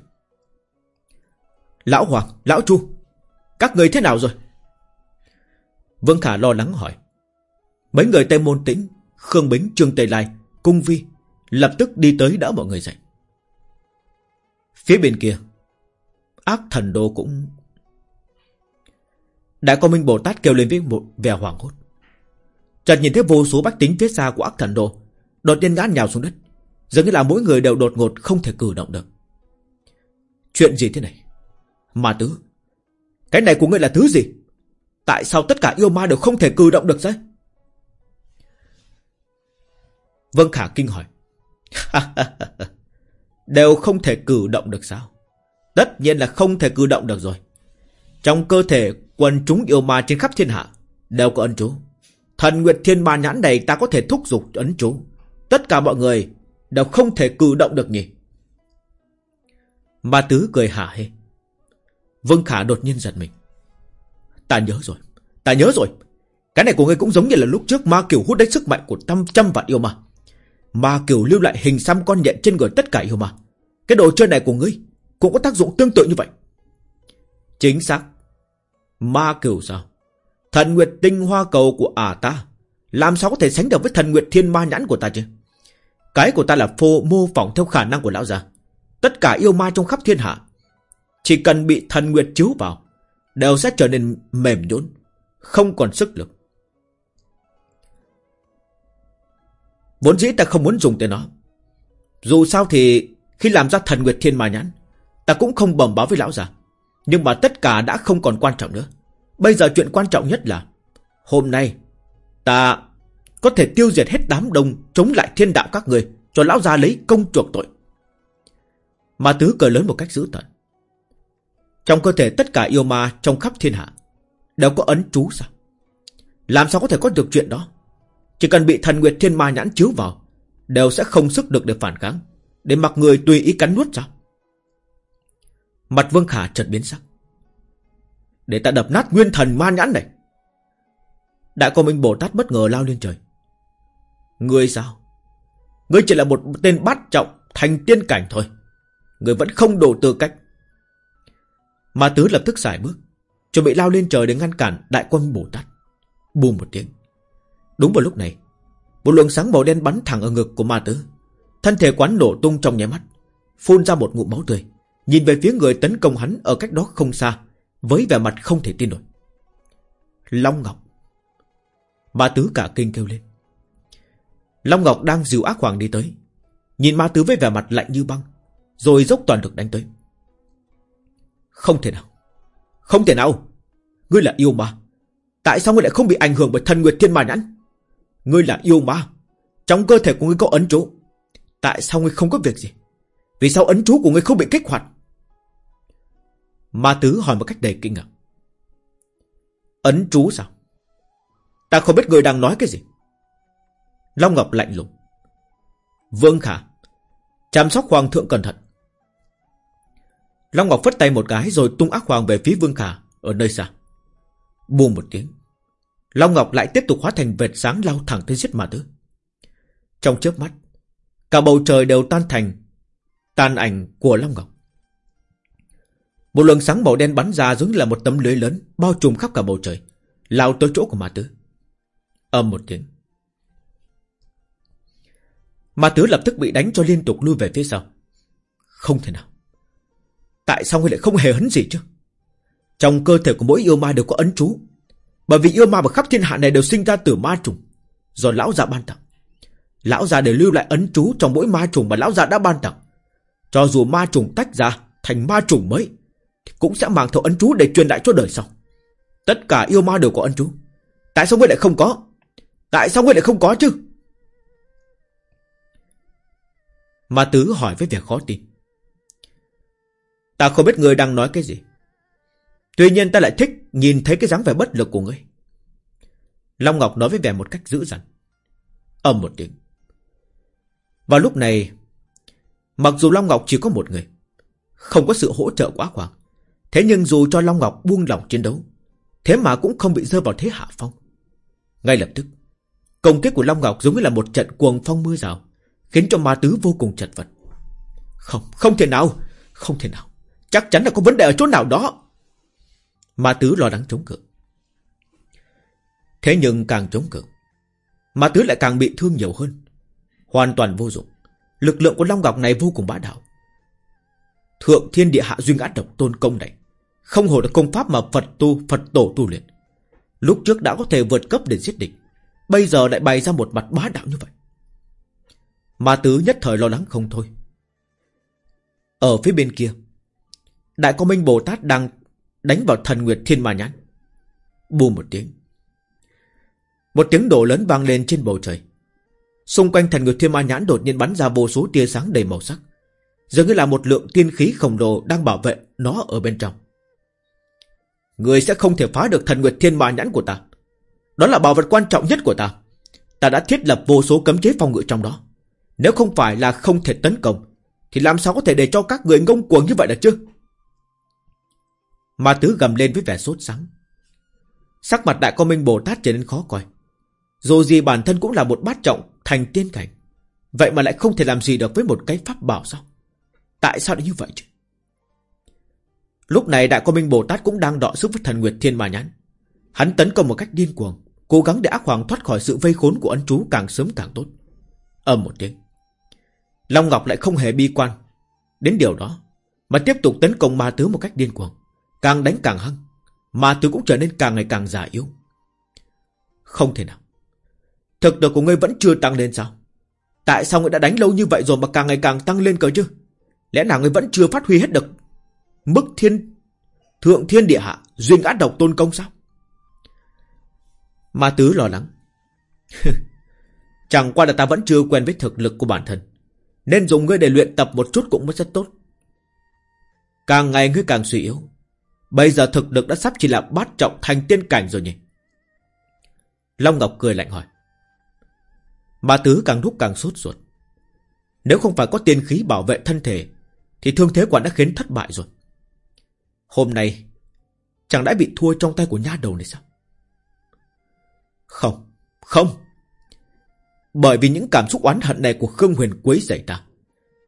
Lão Hoàng, Lão Chu. Các người thế nào rồi? Vương Khả lo lắng hỏi. Mấy người Tây Môn Tĩnh, Khương Bính, Trương Tây Lai, Cung Vi lập tức đi tới đỡ mọi người dậy. Phía bên kia, ác thần đô cũng... Đại công minh Bồ Tát kêu lên với một vẻ hoảng hốt. Chợt nhìn thấy vô số bách tính phía xa của ác thần Đô, Đột nhiên ngã nhào xuống đất Dường như là mỗi người đều đột ngột không thể cử động được Chuyện gì thế này Ma tứ Cái này của ngươi là thứ gì Tại sao tất cả yêu ma đều không thể cử động được sao Vân Khả kinh hỏi Đều không thể cử động được sao Tất nhiên là không thể cử động được rồi Trong cơ thể quần chúng yêu ma trên khắp thiên hạ, Đều có ấn chú Thần Nguyệt Thiên Ma nhãn này ta có thể thúc giục ấn chú. Tất cả mọi người đều không thể cử động được nhỉ. Ma Tứ cười hả hê. Vân Khả đột nhiên giật mình. Ta nhớ rồi. Ta nhớ rồi. Cái này của ngươi cũng giống như là lúc trước ma kiều hút lấy sức mạnh của trăm trăm vạn yêu ma. Ma kiều lưu lại hình xăm con nhện trên người tất cả yêu ma. Cái đồ chơi này của ngươi cũng có tác dụng tương tự như vậy. Chính xác. Ma kiều sao? Thần Nguyệt tinh hoa cầu của ả ta, Làm sao có thể sánh được với thần Nguyệt thiên ma nhãn của ta chứ Cái của ta là phô mô phỏng theo khả năng của lão già Tất cả yêu ma trong khắp thiên hạ, Chỉ cần bị thần Nguyệt chiếu vào, Đều sẽ trở nên mềm nhũn, Không còn sức lực Vốn dĩ ta không muốn dùng tới nó Dù sao thì Khi làm ra thần Nguyệt thiên ma nhãn, Ta cũng không bẩm báo với lão già Nhưng mà tất cả đã không còn quan trọng nữa Bây giờ chuyện quan trọng nhất là, Hôm nay Ta có thể tiêu diệt hết đám đông chống lại thiên đạo các người cho lão già lấy công chuộc tội. Ma tứ cười lớn một cách dữ tợn. Trong cơ thể tất cả yêu ma trong khắp thiên hạ đều có ấn chú sao? Làm sao có thể có được chuyện đó? Chỉ cần bị thần Nguyệt Thiên Ma nhãn chiếu vào đều sẽ không sức được để phản kháng, để mặc người tùy ý cắn nuốt sao? Mặt Vương Khả chợt biến sắc. Để ta đập nát nguyên thần ma nhãn này. Đại công minh Bồ Tát bất ngờ lao lên trời. Ngươi sao? Ngươi chỉ là một tên bát trọng thành tiên cảnh thôi. Ngươi vẫn không đủ tư cách. Ma Tứ lập tức giải bước, chuẩn bị lao lên trời để ngăn cản Đại quân Bồ Tát. Bùm một tiếng. Đúng vào lúc này, một luồng sáng màu đen bắn thẳng ở ngực của Ma Tứ. Thân thể quán nổ tung trong nháy mắt, phun ra một ngụm máu tươi, nhìn về phía người tấn công hắn ở cách đó không xa, với vẻ mặt không thể tin nổi. Long Ngọc. Ma Tứ cả kinh kêu lên. Long Ngọc đang dìu ác hoàng đi tới. Nhìn Ma Tứ với vẻ mặt lạnh như băng. Rồi dốc toàn lực đánh tới. Không thể nào. Không thể nào. Ngươi là yêu ma. Tại sao ngươi lại không bị ảnh hưởng bởi thần Nguyệt Thiên Ma Nhãn? Ngươi là yêu ma. Trong cơ thể của ngươi có ấn chú. Tại sao ngươi không có việc gì? Vì sao ấn chú của ngươi không bị kích hoạt? Ma Tứ hỏi một cách đầy kinh ngạc. Ấn chú sao? Ta không biết người đang nói cái gì. Long Ngọc lạnh lùng. Vương Khả. Chăm sóc Hoàng thượng cẩn thận. Long Ngọc phất tay một cái rồi tung ác hoàng về phía Vương Khả ở nơi xa. Buông một tiếng. Long Ngọc lại tiếp tục hóa thành vệt sáng lao thẳng tới giết Ma Tứ. Trong chớp mắt, cả bầu trời đều tan thành tan ảnh của Long Ngọc. Một luồng sáng màu đen bắn ra giống như là một tấm lưới lớn bao trùm khắp cả bầu trời, lao tới chỗ của Ma Tứ. Âm một tiếng. Ma Tứ lập tức bị đánh cho liên tục lui về phía sau. Không thể nào. Tại sao ngươi lại không hề hấn gì chứ? Trong cơ thể của mỗi yêu ma đều có ấn chú. Bởi vì yêu ma và khắp thiên hạ này đều sinh ra từ ma trùng. Do lão già ban tặng. Lão già đều lưu lại ấn chú trong mỗi ma trùng mà lão già đã ban tặng. Cho dù ma trùng tách ra thành ma trùng mới. Cũng sẽ mang theo ấn chú để truyền lại cho đời sau. Tất cả yêu ma đều có ấn chú. Tại sao ngươi lại không có? Tại sao ngươi lại không có chứ? Ma Tứ hỏi với vẻ khó tin. Ta không biết người đang nói cái gì. Tuy nhiên ta lại thích nhìn thấy cái dáng vẻ bất lực của ngươi. Long Ngọc nói với vẻ một cách dữ dằn. Âm một tiếng. Vào lúc này, mặc dù Long Ngọc chỉ có một người, không có sự hỗ trợ quá khoảng, thế nhưng dù cho Long Ngọc buông lòng chiến đấu, thế mà cũng không bị rơi vào thế hạ phong. Ngay lập tức, công kích của Long Ngọc giống như là một trận cuồng phong mưa rào, khiến cho ma tứ vô cùng chật vật. Không, không thể nào, không thể nào. Chắc chắn là có vấn đề ở chỗ nào đó. Ma tứ lo lắng chống cự. Thế nhưng càng chống cự, Ma tứ lại càng bị thương nhiều hơn. Hoàn toàn vô dụng. Lực lượng của Long Ngọc này vô cùng bá đạo. Thượng thiên địa hạ duyên át độc tôn công này. Không hổ là công pháp mà Phật tu, Phật tổ tu luyện. Lúc trước đã có thể vượt cấp để giết địch. Bây giờ lại bày ra một mặt bá đạo như vậy. Ma tứ nhất thời lo lắng không thôi. Ở phía bên kia, Đại Quang Minh Bồ Tát đang đánh vào thần Nguyệt Thiên Ma Nhãn. Bùm một tiếng. Một tiếng đổ lớn vang lên trên bầu trời. Xung quanh thần Nguyệt Thiên Ma Nhãn đột nhiên bắn ra vô số tia sáng đầy màu sắc. Dường như là một lượng tiên khí khổng lồ đang bảo vệ nó ở bên trong. Người sẽ không thể phá được thần Nguyệt Thiên Ma Nhãn của ta. Đó là bảo vật quan trọng nhất của ta. Ta đã thiết lập vô số cấm chế phòng ngự trong đó. Nếu không phải là không thể tấn công, thì làm sao có thể để cho các người ngông cuồng như vậy được chứ? Ma tứ gầm lên với vẻ sốt sắng. Sắc mặt đại con minh Bồ Tát trở nên khó coi. Dù gì bản thân cũng là một bát trọng thành tiên cảnh. Vậy mà lại không thể làm gì được với một cái pháp bảo sao? Tại sao lại như vậy chứ? Lúc này đại con minh Bồ Tát cũng đang đọ sức với thần Nguyệt Thiên Ma Nhãn. Hắn tấn công một cách điên cuồng, cố gắng để ác hoàng thoát khỏi sự vây khốn của ấn chú càng sớm càng tốt. Âm một tiếng. Long Ngọc lại không hề bi quan đến điều đó, mà tiếp tục tấn công ma tứ một cách điên cuồng. Càng đánh càng hăng, Mà tứ cũng trở nên càng ngày càng già yếu Không thể nào Thực lực của ngươi vẫn chưa tăng lên sao Tại sao ngươi đã đánh lâu như vậy rồi Mà càng ngày càng tăng lên cơ chứ Lẽ nào ngươi vẫn chưa phát huy hết được Mức thiên, Thượng thiên địa hạ, Duyên át độc tôn công sao Ma tứ lo lắng Chẳng qua là ta vẫn chưa quen với thực lực của bản thân. Nên dùng ngươi để luyện tập một chút cũng mới rất tốt. Càng ngày ngươi càng suy yếu. Bây giờ thực lực đã sắp chỉ là bát trọng thành tiên cảnh rồi nhỉ? Long Ngọc cười lạnh hỏi. Mà tứ càng lúc càng sốt ruột. Nếu không phải có tiên khí bảo vệ thân thể, thì thương thế quả đã khiến thất bại rồi. Hôm nay, chẳng đã bị thua trong tay của nha đầu này sao? Không, không. Bởi vì những cảm xúc oán hận này của Khương Huyền quấy dậy ta.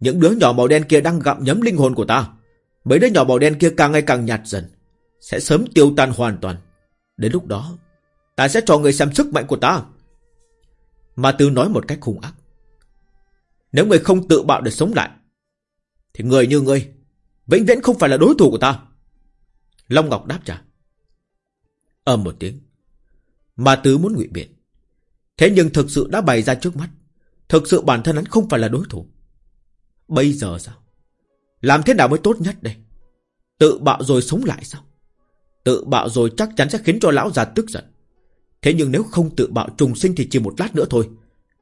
Những đứa nhỏ màu đen kia đang gặm nhấm linh hồn của ta. Mấy đứa nhỏ màu đen kia càng ngày càng nhạt dần. Sẽ sớm tiêu tan hoàn toàn. Đến lúc đó, ta sẽ cho người xem sức mạnh của ta. Mà Tư nói một cách hung ác. Nếu người không tự bạo để sống lại, thì người như ngươi, vĩnh viễn không phải là đối thủ của ta. Long Ngọc đáp trả. Âm một tiếng. Mà Tứ muốn ngụy biện. Thế nhưng thực sự đã bày ra trước mắt. Thực sự bản thân hắn không phải là đối thủ. Bây giờ sao? Làm thế nào mới tốt nhất đây? Tự bạo rồi sống lại sao? Tự bạo rồi chắc chắn sẽ khiến cho lão già tức giận. Thế nhưng nếu không tự bạo trùng sinh thì chỉ một lát nữa thôi.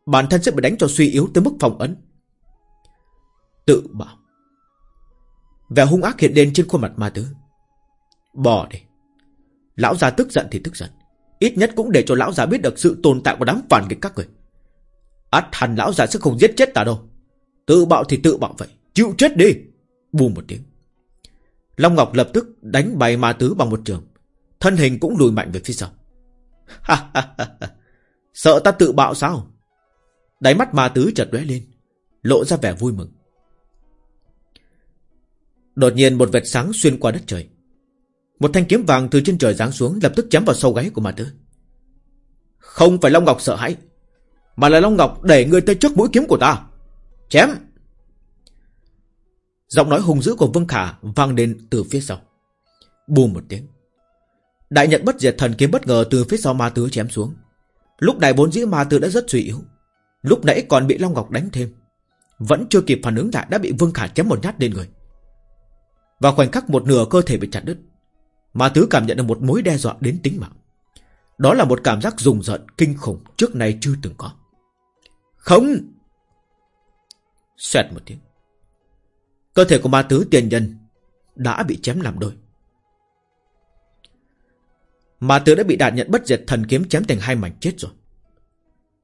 Bản thân sẽ bị đánh cho suy yếu tới mức phòng ấn. Tự bạo. Vẻ hung ác hiện lên trên khuôn mặt ma tứ. Bỏ đi. Lão già tức giận thì tức giận. Ít nhất cũng để cho lão già biết được sự tồn tại của đám phản nghịch các người. Át hẳn lão già sẽ không giết chết ta đâu. Tự bạo thì tự bạo vậy. Chịu chết đi. Bùm một tiếng. Long Ngọc lập tức đánh bay ma tứ bằng một trường. Thân hình cũng lùi mạnh về phía sau. Sợ ta tự bạo sao? Đáy mắt ma tứ chợt lóe lên. Lộ ra vẻ vui mừng. Đột nhiên một vệt sáng xuyên qua đất trời. Một thanh kiếm vàng từ trên trời giáng xuống lập tức chém vào sâu gáy của ma tứ. Không phải Long Ngọc sợ hãi, mà là Long Ngọc đẩy người tới trước mũi kiếm của ta. Chém! Giọng nói hùng dữ của Vương Khả vang lên từ phía sau. Bùm một tiếng. Đại nhận bất diệt thần kiếm bất ngờ từ phía sau ma tứ chém xuống. Lúc này bốn dĩ ma tứ đã rất suy yếu. Lúc nãy còn bị Long Ngọc đánh thêm. Vẫn chưa kịp phản ứng lại đã bị Vương Khả chém một nhát lên người. và khoảnh khắc một nửa cơ thể bị chặt đứt. Ma tứ cảm nhận được một mối đe dọa đến tính mạng. Đó là một cảm giác rùng rợn, kinh khủng trước nay chưa từng có. Không! Xoẹt một tiếng. Cơ thể của ma tứ tiền nhân đã bị chém làm đôi. Ma tứ đã bị đạn nhận bất diệt thần kiếm chém thành hai mảnh chết rồi.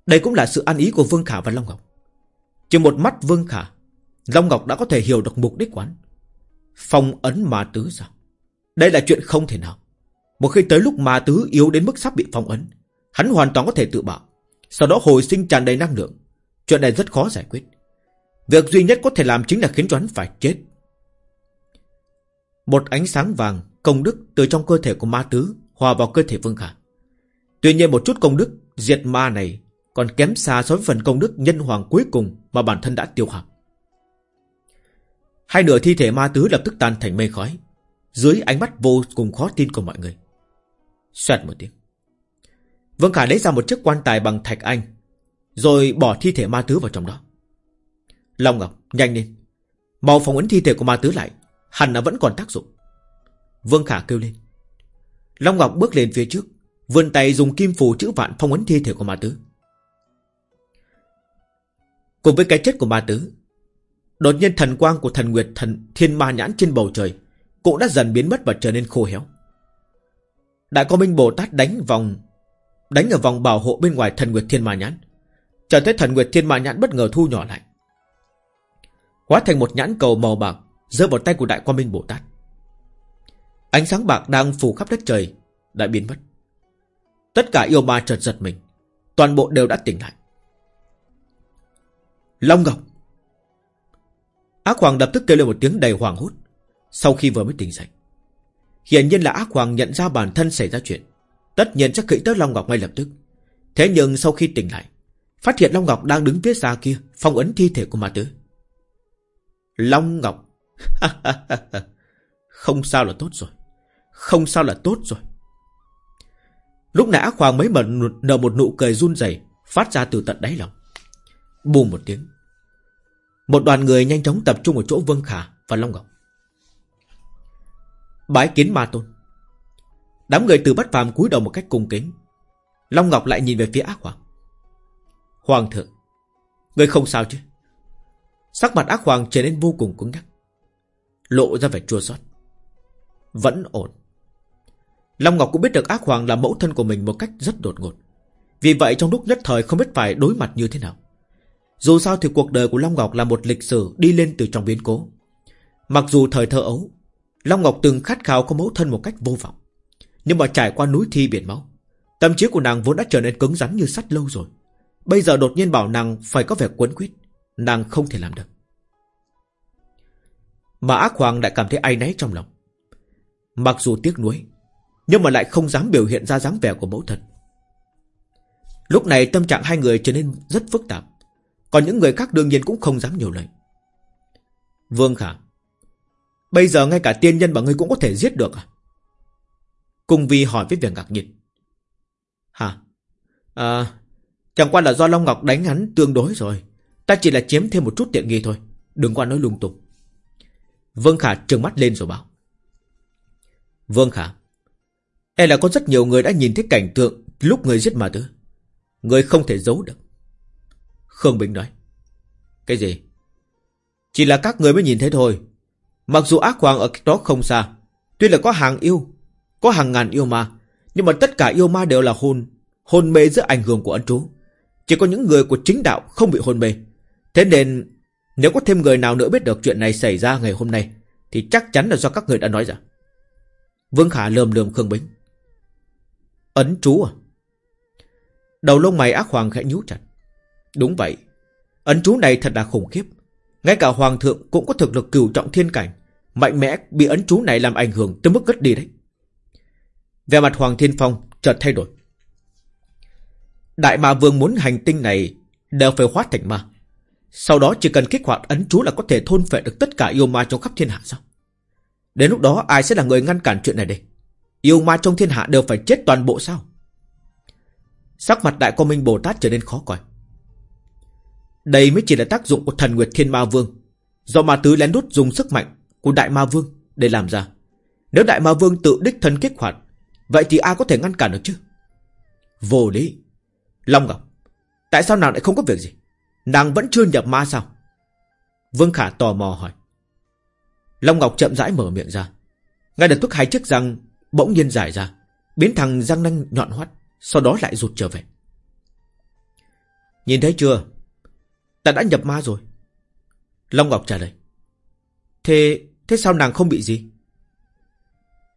Đây cũng là sự ăn ý của Vương Khả và Long Ngọc. Chỉ một mắt Vương Khả, Long Ngọc đã có thể hiểu được mục đích quán. Phong ấn ma tứ sao? Đây là chuyện không thể nào. Một khi tới lúc ma tứ yếu đến mức sắp bị phong ấn, hắn hoàn toàn có thể tự bảo. Sau đó hồi sinh tràn đầy năng lượng. Chuyện này rất khó giải quyết. Việc duy nhất có thể làm chính là khiến cho hắn phải chết. Một ánh sáng vàng, công đức từ trong cơ thể của ma tứ hòa vào cơ thể Vương Khả. Tuy nhiên một chút công đức diệt ma này còn kém xa so với phần công đức nhân hoàng cuối cùng mà bản thân đã tiêu hao. Hai nửa thi thể ma tứ lập tức tan thành mây khói, dưới ánh mắt vô cùng khó tin của mọi người. Xoẹt một tiếng. Vương Khả lấy ra một chiếc quan tài bằng thạch anh, rồi bỏ thi thể ma tứ vào trong đó. Long Ngọc, nhanh lên. Màu phòng ấn thi thể của ma tứ lại, hẳn là vẫn còn tác dụng. Vương Khả kêu lên. Long Ngọc bước lên phía trước, vươn tay dùng kim phù chữ vạn phong ấn thi thể của ma tứ. Cùng với cái chết của ma tứ, đột nhiên thần quang của thần nguyệt thần thiên ma nhãn trên bầu trời cũng đã dần biến mất và trở nên khô héo. Đại Quang Minh Bồ Tát đánh vòng đánh ở vòng bảo hộ bên ngoài thần nguyệt thiên ma nhãn, chờ thấy thần nguyệt thiên ma nhãn bất ngờ thu nhỏ lại, hóa thành một nhãn cầu màu bạc rơi vào tay của Đại Quang Minh Bồ Tát. Ánh sáng bạc đang phủ khắp đất trời đã biến mất. Tất cả yêu ma chợt giật mình, toàn bộ đều đã tỉnh lại. Long Ngọc Ác Hoàng lập tức kêu lên một tiếng đầy hoàng hốt Sau khi vừa mới tỉnh dậy Hiển nhiên là Ác Hoàng nhận ra bản thân xảy ra chuyện Tất nhiên chắc kỹ tới Long Ngọc ngay lập tức Thế nhưng sau khi tỉnh lại Phát hiện Long Ngọc đang đứng phía xa kia Phong ấn thi thể của ma tứ Long Ngọc Không sao là tốt rồi Không sao là tốt rồi Lúc nãy ác hoàng mấy mở nở một nụ cười run rẩy, Phát ra từ tận đáy lòng Bùm một tiếng một đoàn người nhanh chóng tập trung ở chỗ Vương Khả và Long Ngọc. Bái kiến ma tôn. Đám người từ bất phàm cúi đầu một cách cung kính. Long Ngọc lại nhìn về phía ác hoàng. Hoàng thượng, Người không sao chứ Sắc mặt ác hoàng trở nên vô cùng cứng nhắc. Lộ ra vẻ chua xót. Vẫn ổn. Long Ngọc cũng biết được ác hoàng là mẫu thân của mình một cách rất đột ngột. Vì vậy trong lúc nhất thời không biết phải đối mặt như thế nào. Dù sao thì cuộc đời của Long Ngọc là một lịch sử đi lên từ trong biến cố. Mặc dù thời thơ ấu, Long Ngọc từng khát khao có mẫu thân một cách vô vọng. Nhưng mà trải qua núi thi biển máu, Tâm trí của nàng vốn đã trở nên cứng rắn như sắt lâu rồi. Bây giờ đột nhiên bảo nàng phải có vẻ quấn quýt. Nàng không thể làm được Mà ác hoàng lại cảm thấy ai nấy trong lòng Mặc dù tiếc nuối Nhưng mà lại không dám biểu hiện ra dáng vẻ của mẫu thân Lúc này tâm trạng hai người trở nên rất phức tạp Còn những người khác đương nhiên cũng không dám nhiều lời Vương Khả Bây giờ ngay cả tiên nhân mà ngươi cũng có thể giết được à? Cung Vi hỏi với vẻ ngạc nhiên. Hả? À, chẳng qua là do Long Ngọc đánh hắn tương đối rồi. Ta chỉ là chiếm thêm một chút tiện nghi thôi. Đừng qua nói lung tung. Vương Khả trừng mắt lên rồi bảo. Vương Khả. E là có rất nhiều người đã nhìn thấy cảnh tượng lúc người giết mà tứ. Người không thể giấu được. Khương Bình nói. Cái gì? Chỉ là các người mới nhìn thấy thôi. Mặc dù ác hoàng ở đó không xa, tuy là có hàng yêu, có hàng ngàn yêu ma, nhưng mà tất cả yêu ma đều là hôn, hôn mê dưới ảnh hưởng của ân trú, Chỉ có những người của chính đạo không bị hôn mê. Thế nên, nếu có thêm người nào nữa biết được chuyện này xảy ra ngày hôm nay, thì chắc chắn là do các người đã nói ra. Vương Khả lườm lườm Khương Bính. Ấn chú à? Đầu lông mày ác hoàng khẽ nhú chặt. Đúng vậy. Ấn chú này thật là khủng khiếp. Ngay cả hoàng thượng cũng có thực lực cửu trọng thiên cảnh. Mạnh mẽ bị ấn chú này làm ảnh hưởng tới mức gất đi đấy. Về mặt Hoàng Thiên Phong chợt thay đổi. Đại ma vương muốn hành tinh này đều phải hóa thành ma. Sau đó chỉ cần kích hoạt ấn chú là có thể thôn phệ được tất cả yêu ma trong khắp thiên hạ sao? Đến lúc đó, ai sẽ là người ngăn cản chuyện này đây? Yêu ma trong thiên hạ đều phải chết toàn bộ sao? Sắc mặt đại công minh Bồ Tát trở nên khó coi. Đây mới chỉ là tác dụng của thần Nguyệt Thiên Ma Vương, Do ma tứ lén đút dùng sức mạnh Của Đại Ma Vương để làm ra Nếu Đại Ma Vương tự đích thân kích hoạt, Vậy thì ai có thể ngăn cản được chứ Vô lý Long Ngọc, Tại sao nàng lại không có việc gì Nàng vẫn chưa nhập ma sao Vương Khả tò mò hỏi Long Ngọc chậm rãi mở miệng ra Ngay lập tức hai chiếc răng bỗng nhiên dài ra Biến thành răng nanh nhọn hoắt Sau đó lại rụt trở về Nhìn thấy chưa Ta đã nhập ma rồi. Long Ngọc trả lời. Thế, thế sao nàng không bị gì?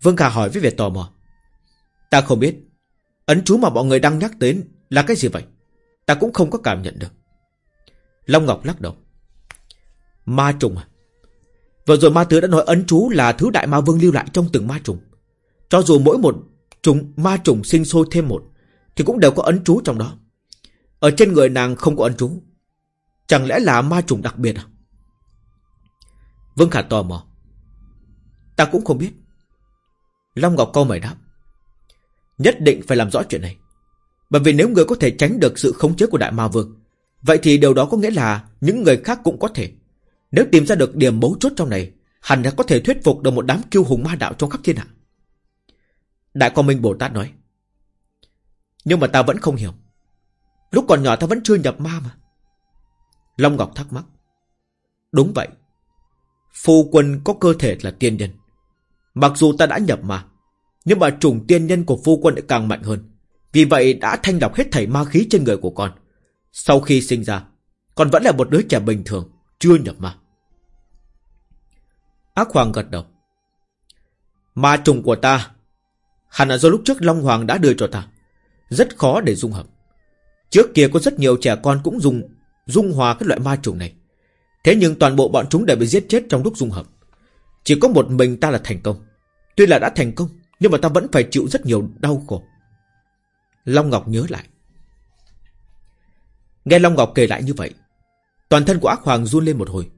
Vương Khả hỏi với vẻ tò mò. Ta không biết. Ấn chú mà mọi người đang nhắc đến là cái gì vậy? Ta cũng không có cảm nhận được. Long Ngọc lắc đầu. Ma trùng à? Vừa rồi ma tứ đã nói ấn chú là thứ đại ma vương lưu lại trong từng ma trùng. Cho dù mỗi một trùng ma trùng sinh sôi thêm một, thì cũng đều có ấn chú trong đó. Ở trên người nàng không có ấn chú, Chẳng lẽ là ma trùng đặc biệt à? Vương Khả tò mò. Ta cũng không biết. Long Ngọc câu mày đáp. Nhất định phải làm rõ chuyện này. Bởi vì nếu người có thể tránh được sự khống chế của Đại Ma Vương, vậy thì điều đó có nghĩa là những người khác cũng có thể. Nếu tìm ra được điểm mấu chốt trong này, hẳn là có thể thuyết phục được một đám kiêu hùng ma đạo trong khắp thiên hạ. Đại Quang Minh Bồ Tát nói. Nhưng mà ta vẫn không hiểu. Lúc còn nhỏ ta vẫn chưa nhập ma mà. Long Ngọc thắc mắc. Đúng vậy. Phu quân có cơ thể là tiên nhân. Mặc dù ta đã nhập mà, nhưng mà trùng tiên nhân của phu quân lại càng mạnh hơn. Vì vậy đã thanh lọc hết thảy ma khí trên người của con. Sau khi sinh ra, còn vẫn là một đứa trẻ bình thường, chưa nhập ma. Ác Hoàng gật đầu. Ma trùng của ta, hẳn là do lúc trước Long Hoàng đã đưa cho ta. Rất khó để dung hợp. Trước kia có rất nhiều trẻ con cũng dùng dung hòa cái loại ma trùng này. Thế nhưng toàn bộ bọn chúng đều bị giết chết trong lúc dung hợp. Chỉ có một mình ta là thành công. Tuy là đã thành công, nhưng mà ta vẫn phải chịu rất nhiều đau khổ. Long Ngọc nhớ lại. Nghe Long Ngọc kể lại như vậy, toàn thân của ác hoàng run lên một hồi.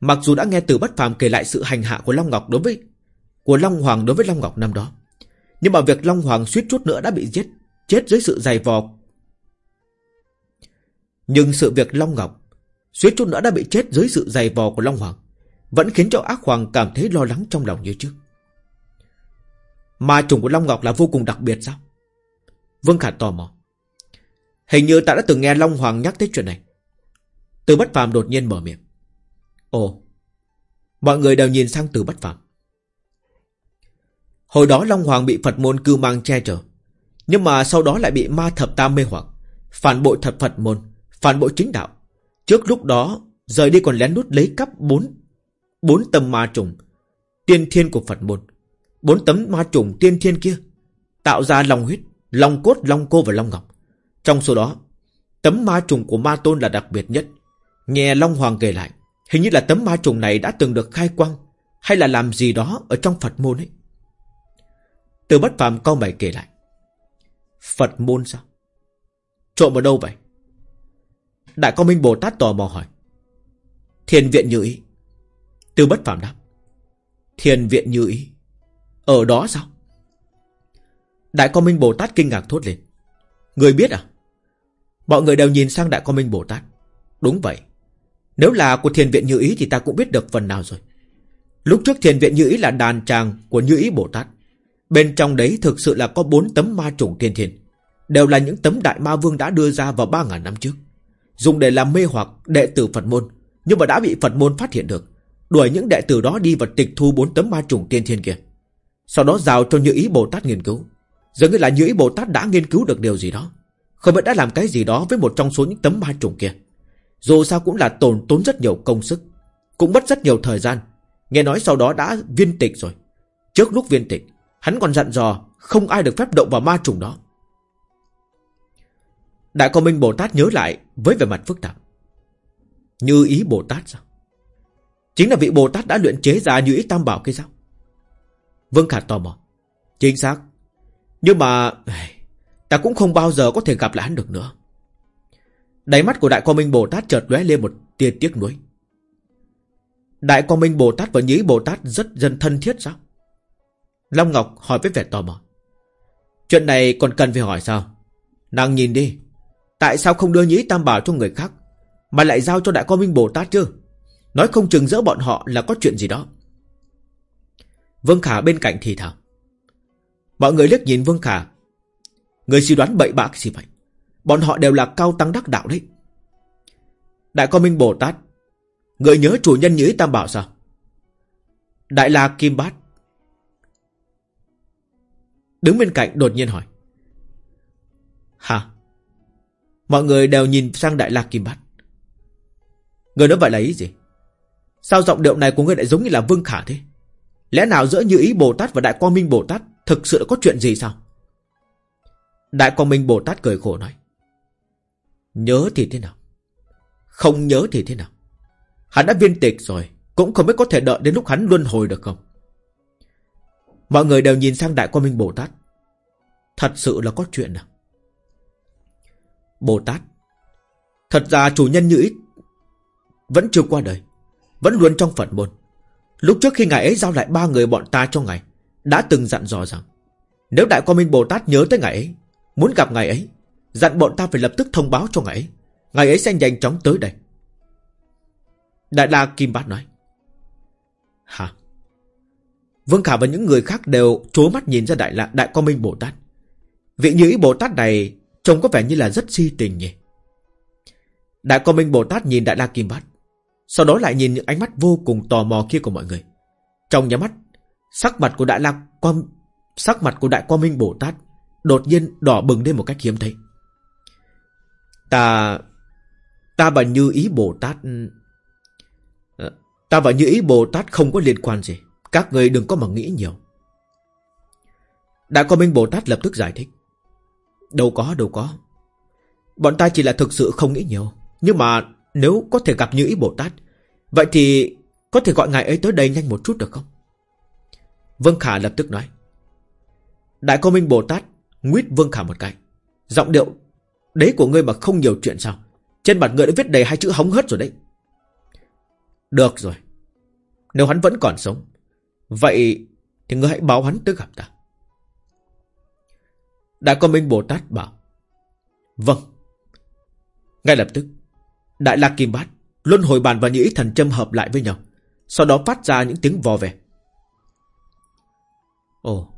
Mặc dù đã nghe từ bất phàm kể lại sự hành hạ của Long Ngọc đối với của Long Hoàng đối với Long Ngọc năm đó, nhưng mà việc Long Hoàng suýt chút nữa đã bị giết, chết dưới sự dày vò. Nhưng sự việc Long Ngọc suýt chút nữa đã bị chết dưới sự dày vò của Long Hoàng Vẫn khiến cho ác hoàng cảm thấy lo lắng trong lòng như trước. Ma trùng của Long Ngọc là vô cùng đặc biệt sao? Vương Khả tò mò. Hình như ta đã từng nghe Long Hoàng nhắc tới chuyện này. Từ bất phàm đột nhiên mở miệng. Ồ Mọi người đều nhìn sang từ bất phàm. Hồi đó Long Hoàng bị Phật môn cư mang che chở Nhưng mà sau đó lại bị ma thập tam mê hoặc Phản bội thật Phật môn Phản bội chính đạo. Trước lúc đó Rời đi còn lén nút lấy cắp bốn Bốn tầm ma trùng Tiên thiên của Phật môn Bốn tấm ma trùng tiên thiên kia Tạo ra long huyết Long cốt, long cô và long ngọc. Trong số đó, Tấm ma trùng của ma tôn là đặc biệt nhất. Nghe Long Hoàng kể lại, Hình như là tấm ma trùng này đã từng được khai quang Hay là làm gì đó ở trong Phật môn ấy. Từ bất phàm câu mày kể lại, Phật môn sao? Trộm ở đâu vậy? Đại con Minh Bồ Tát tò mò hỏi. Thiền viện như ý. Từ bất phàm đáp, Thiền viện như ý. Ở đó sao? Đại con Minh Bồ Tát kinh ngạc thốt lên. Người biết à? Mọi người đều nhìn sang Đại Quang Minh Bồ Tát. Đúng vậy. Nếu là của thiền viện như ý thì ta cũng biết được phần nào rồi. Lúc trước thiền viện như ý là đàn tràng của như ý Bồ Tát. Bên trong đấy thực sự là có bốn tấm ma chủng thiên thiên. Đều là những tấm đại ma vương đã đưa ra vào ba ngàn năm trước. Dùng để làm mê hoặc đệ tử Phật môn. Nhưng mà đã bị Phật môn phát hiện được. Đuổi những đệ tử đó đi và tịch thu bốn tấm ma chủng tiên thiên kia. Sau đó giao cho Như Ý Bồ Tát nghiên cứu. Dường như là Như Ý Bồ Tát đã nghiên cứu được điều gì đó. Không biết đã làm cái gì đó với một trong số những tấm ma trùng kia Dù sao cũng là tổn tốn rất nhiều công sức, Cũng mất rất nhiều thời gian Nghe nói sau đó đã viên tịch rồi Trước lúc viên tịch, Hắn còn dặn dò Không ai được phép động vào ma trùng đó Đại con Minh Bồ Tát nhớ lại với vẻ mặt phức tạp. Như ý Bồ Tát sao? Chính là vị Bồ Tát đã luyện chế ra như ý tam bảo kia sao? Vương Khả tò mò. Chính xác. Nhưng mà... Ta cũng không bao giờ có thể gặp lại hắn được nữa. Đáy mắt của Đại Quang Minh Bồ Tát chợt lóe lên một tia tiếc nuối. Đại Quang Minh Bồ Tát và Nhĩ Bồ Tát rất dân thân thiết sao? Long Ngọc hỏi với vẻ tò mò. Chuyện này còn cần phải hỏi sao? Nàng nhìn đi. Tại sao không đưa nhĩ tam bảo cho người khác, Mà lại giao cho đại quang minh Bồ Tát chứ Nói không chừng giữa bọn họ là có chuyện gì đó Vương Khả bên cạnh thì thào Mọi người liếc nhìn Vương Khả Người suy đoán bậy bạ cái gì vậy Bọn họ đều là cao tăng đắc đạo đấy Đại quang minh Bồ Tát, Người nhớ chủ nhân nhĩ tam bảo sao Đại la Kim Bát Đứng bên cạnh đột nhiên hỏi Hả Mọi người đều nhìn sang Đại La Kim Bát. Người nói vậy là ý gì? Sao giọng điệu này của người lại giống như là Vương Khả thế? Lẽ nào giữa Như Ý Bồ Tát và Đại Quang Minh Bồ Tát thực sự có chuyện gì sao? Đại Quang Minh Bồ Tát cười khổ nói. Nhớ thì thế nào? Không nhớ thì thế nào? Hắn đã viên tịch rồi, cũng không biết có thể đợi đến lúc hắn luân hồi được không? Mọi người đều nhìn sang Đại Quang Minh Bồ Tát. Thật sự là có chuyện à? Bồ Tát Thật ra chủ nhân như ít Vẫn chưa qua đời Vẫn luôn trong Phật môn Lúc trước khi ngài ấy giao lại ba người bọn ta cho ngài Đã từng dặn dò rằng Nếu Đại Quang Minh Bồ Tát nhớ tới ngài ấy Muốn gặp ngài ấy, Dặn bọn ta phải lập tức thông báo cho ngài ấy. Ngài ấy sẽ nhanh chóng tới đây. Đại La Kim Bát nói. Hả? Vương Khả và những người khác đều chố mắt nhìn ra Đại La, Đại Quang Minh Bồ Tát. Vị như ý Bồ Tát này Trông có vẻ như là rất si tình nhỉ? Đại Quang Minh Bồ Tát nhìn Đại La Kim Bát, Sau đó lại nhìn những ánh mắt vô cùng tò mò kia của mọi người. Trong nhà mắt, Sắc mặt của Đại La Quang, Sắc mặt của Đại Quang Minh Bồ Tát Đột nhiên đỏ bừng lên một cách hiếm thấy Ta Ta và Như Ý Bồ Tát ờ, Ta và Như Ý Bồ Tát không có liên quan gì Các người đừng có mà nghĩ nhiều Đại Quang Minh Bồ Tát lập tức giải thích Đâu có, đâu có. Bọn ta chỉ là thực sự không nghĩ nhiều. Nhưng mà nếu có thể gặp như ý Bồ Tát, vậy thì có thể gọi ngài ấy tới đây nhanh một chút được không? Vân Khả lập tức nói. Đại Công Minh Bồ Tát nguyết Vương Khả một cái. Giọng điệu, đấy của ngươi mà không nhiều chuyện sao? Trên mặt ngươi đã viết đầy hai chữ hống hớt rồi đấy. Được rồi. Nếu hắn vẫn còn sống, vậy thì ngươi hãy báo hắn tới gặp ta. Đại con Minh Bồ Tát bảo Vâng Ngay lập tức Đại La Kim Bát Luân hồi bàn và nhĩ thần châm hợp lại với nhau Sau đó phát ra những tiếng vò về Ồ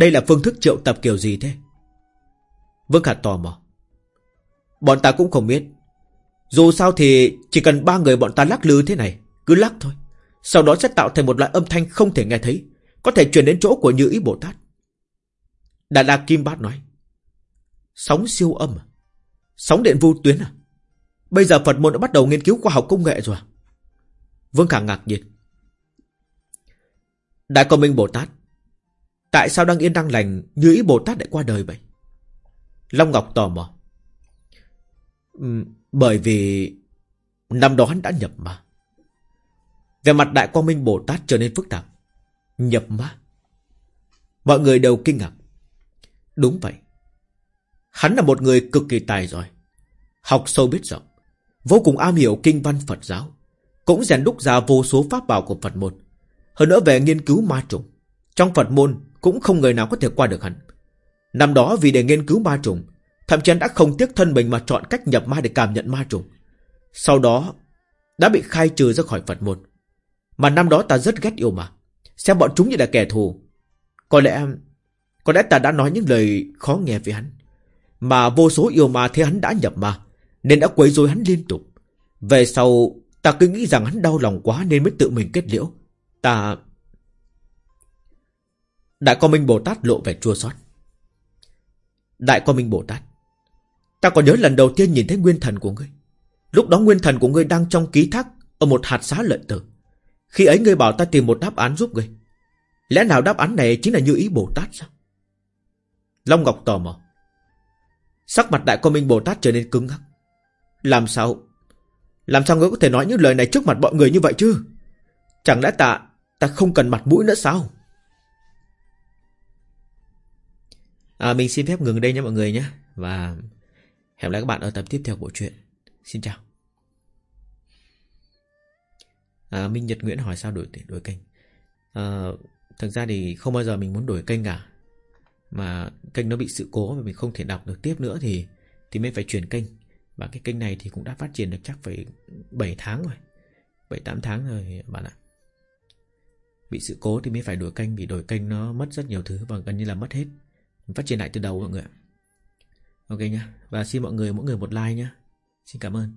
đây là phương thức triệu tập kiểu gì thế Vương Khả tò mò Bọn ta cũng không biết Dù sao thì chỉ cần ba người bọn ta lắc lư thế này, Cứ lắc thôi Sau đó sẽ tạo thành một loại âm thanh không thể nghe thấy, Có thể truyền đến chỗ của Như Ý Bồ Tát Đà La Kim Bát nói, Sóng siêu âm à? Sóng điện vô tuyến à? Bây giờ Phật môn đã bắt đầu nghiên cứu khoa học công nghệ rồi à? Vương Khả ngạc nhiên Đại Công Minh Bồ Tát Tại sao đang yên đang lành Như ý Bồ Tát lại qua đời vậy? Long Ngọc tò mò. Bởi vì Năm đó hắn đã nhập ma. Về mặt Đại Quang Minh Bồ Tát trở nên phức tạp. Nhập ma. Mọi người đều kinh ngạc. Đúng vậy. Hắn là một người cực kỳ tài giỏi, Học sâu biết rộng, Vô cùng am hiểu kinh văn Phật giáo, Cũng rèn đúc ra vô số pháp bảo của Phật môn. Hơn nữa về nghiên cứu ma trùng Trong Phật môn cũng không người nào có thể qua được hắn Năm đó vì để nghiên cứu ma trùng, Thậm chí đã không tiếc thân mình mà chọn cách nhập ma để cảm nhận ma trùng. Sau đó, Đã bị khai trừ ra khỏi Phật môn. Mà năm đó ta rất ghét yêu ma. Xem bọn chúng như là kẻ thù. Có lẽ Có lẽ ta đã nói những lời khó nghe với hắn. Mà vô số yêu ma thấy hắn đã nhập ma, Nên đã quấy rối hắn liên tục. Về sau, Ta cứ nghĩ rằng hắn đau lòng quá Nên mới tự mình kết liễu. Ta Đại Quang Minh Bồ Tát lộ vẻ chua xót. Đại Quang Minh Bồ Tát, ta còn nhớ lần đầu tiên nhìn thấy nguyên thần của ngươi. Lúc đó nguyên thần của ngươi đang trong ký thác ở một hạt xá lợi tử. Khi ấy ngươi bảo ta tìm một đáp án giúp ngươi. Lẽ nào đáp án này chính là như ý Bồ Tát sao? Long Ngọc tò mò. Sắc mặt Đại Quang Minh Bồ Tát trở nên cứng ngắc. Làm sao? Làm sao ngươi có thể nói những lời này trước mặt mọi người như vậy chứ? Chẳng lẽ ta, ta không cần mặt mũi nữa sao? À, Mình xin phép ngừng đây nha mọi người nhé. Và hẹn gặp lại các bạn ở tập tiếp theo của chuyện Xin chào. À, Minh Nhật Nguyễn hỏi sao đổi đổi kênh. À, Thực ra thì không bao giờ mình muốn đổi kênh cả. Mà kênh nó bị sự cố Và mình không thể đọc được tiếp nữa Thì thì mới phải chuyển kênh. Và cái kênh này thì cũng đã phát triển được chắc phải 7 tháng rồi. 7-8 tháng rồi bạn ạ. Bị sự cố thì mới phải đổi kênh Vì đổi kênh nó mất rất nhiều thứ Và gần như là mất hết. Phát triển lại từ đầu mọi người ạ. Ok nhá. Và xin mọi người mỗi người một like nhá. Xin cảm ơn.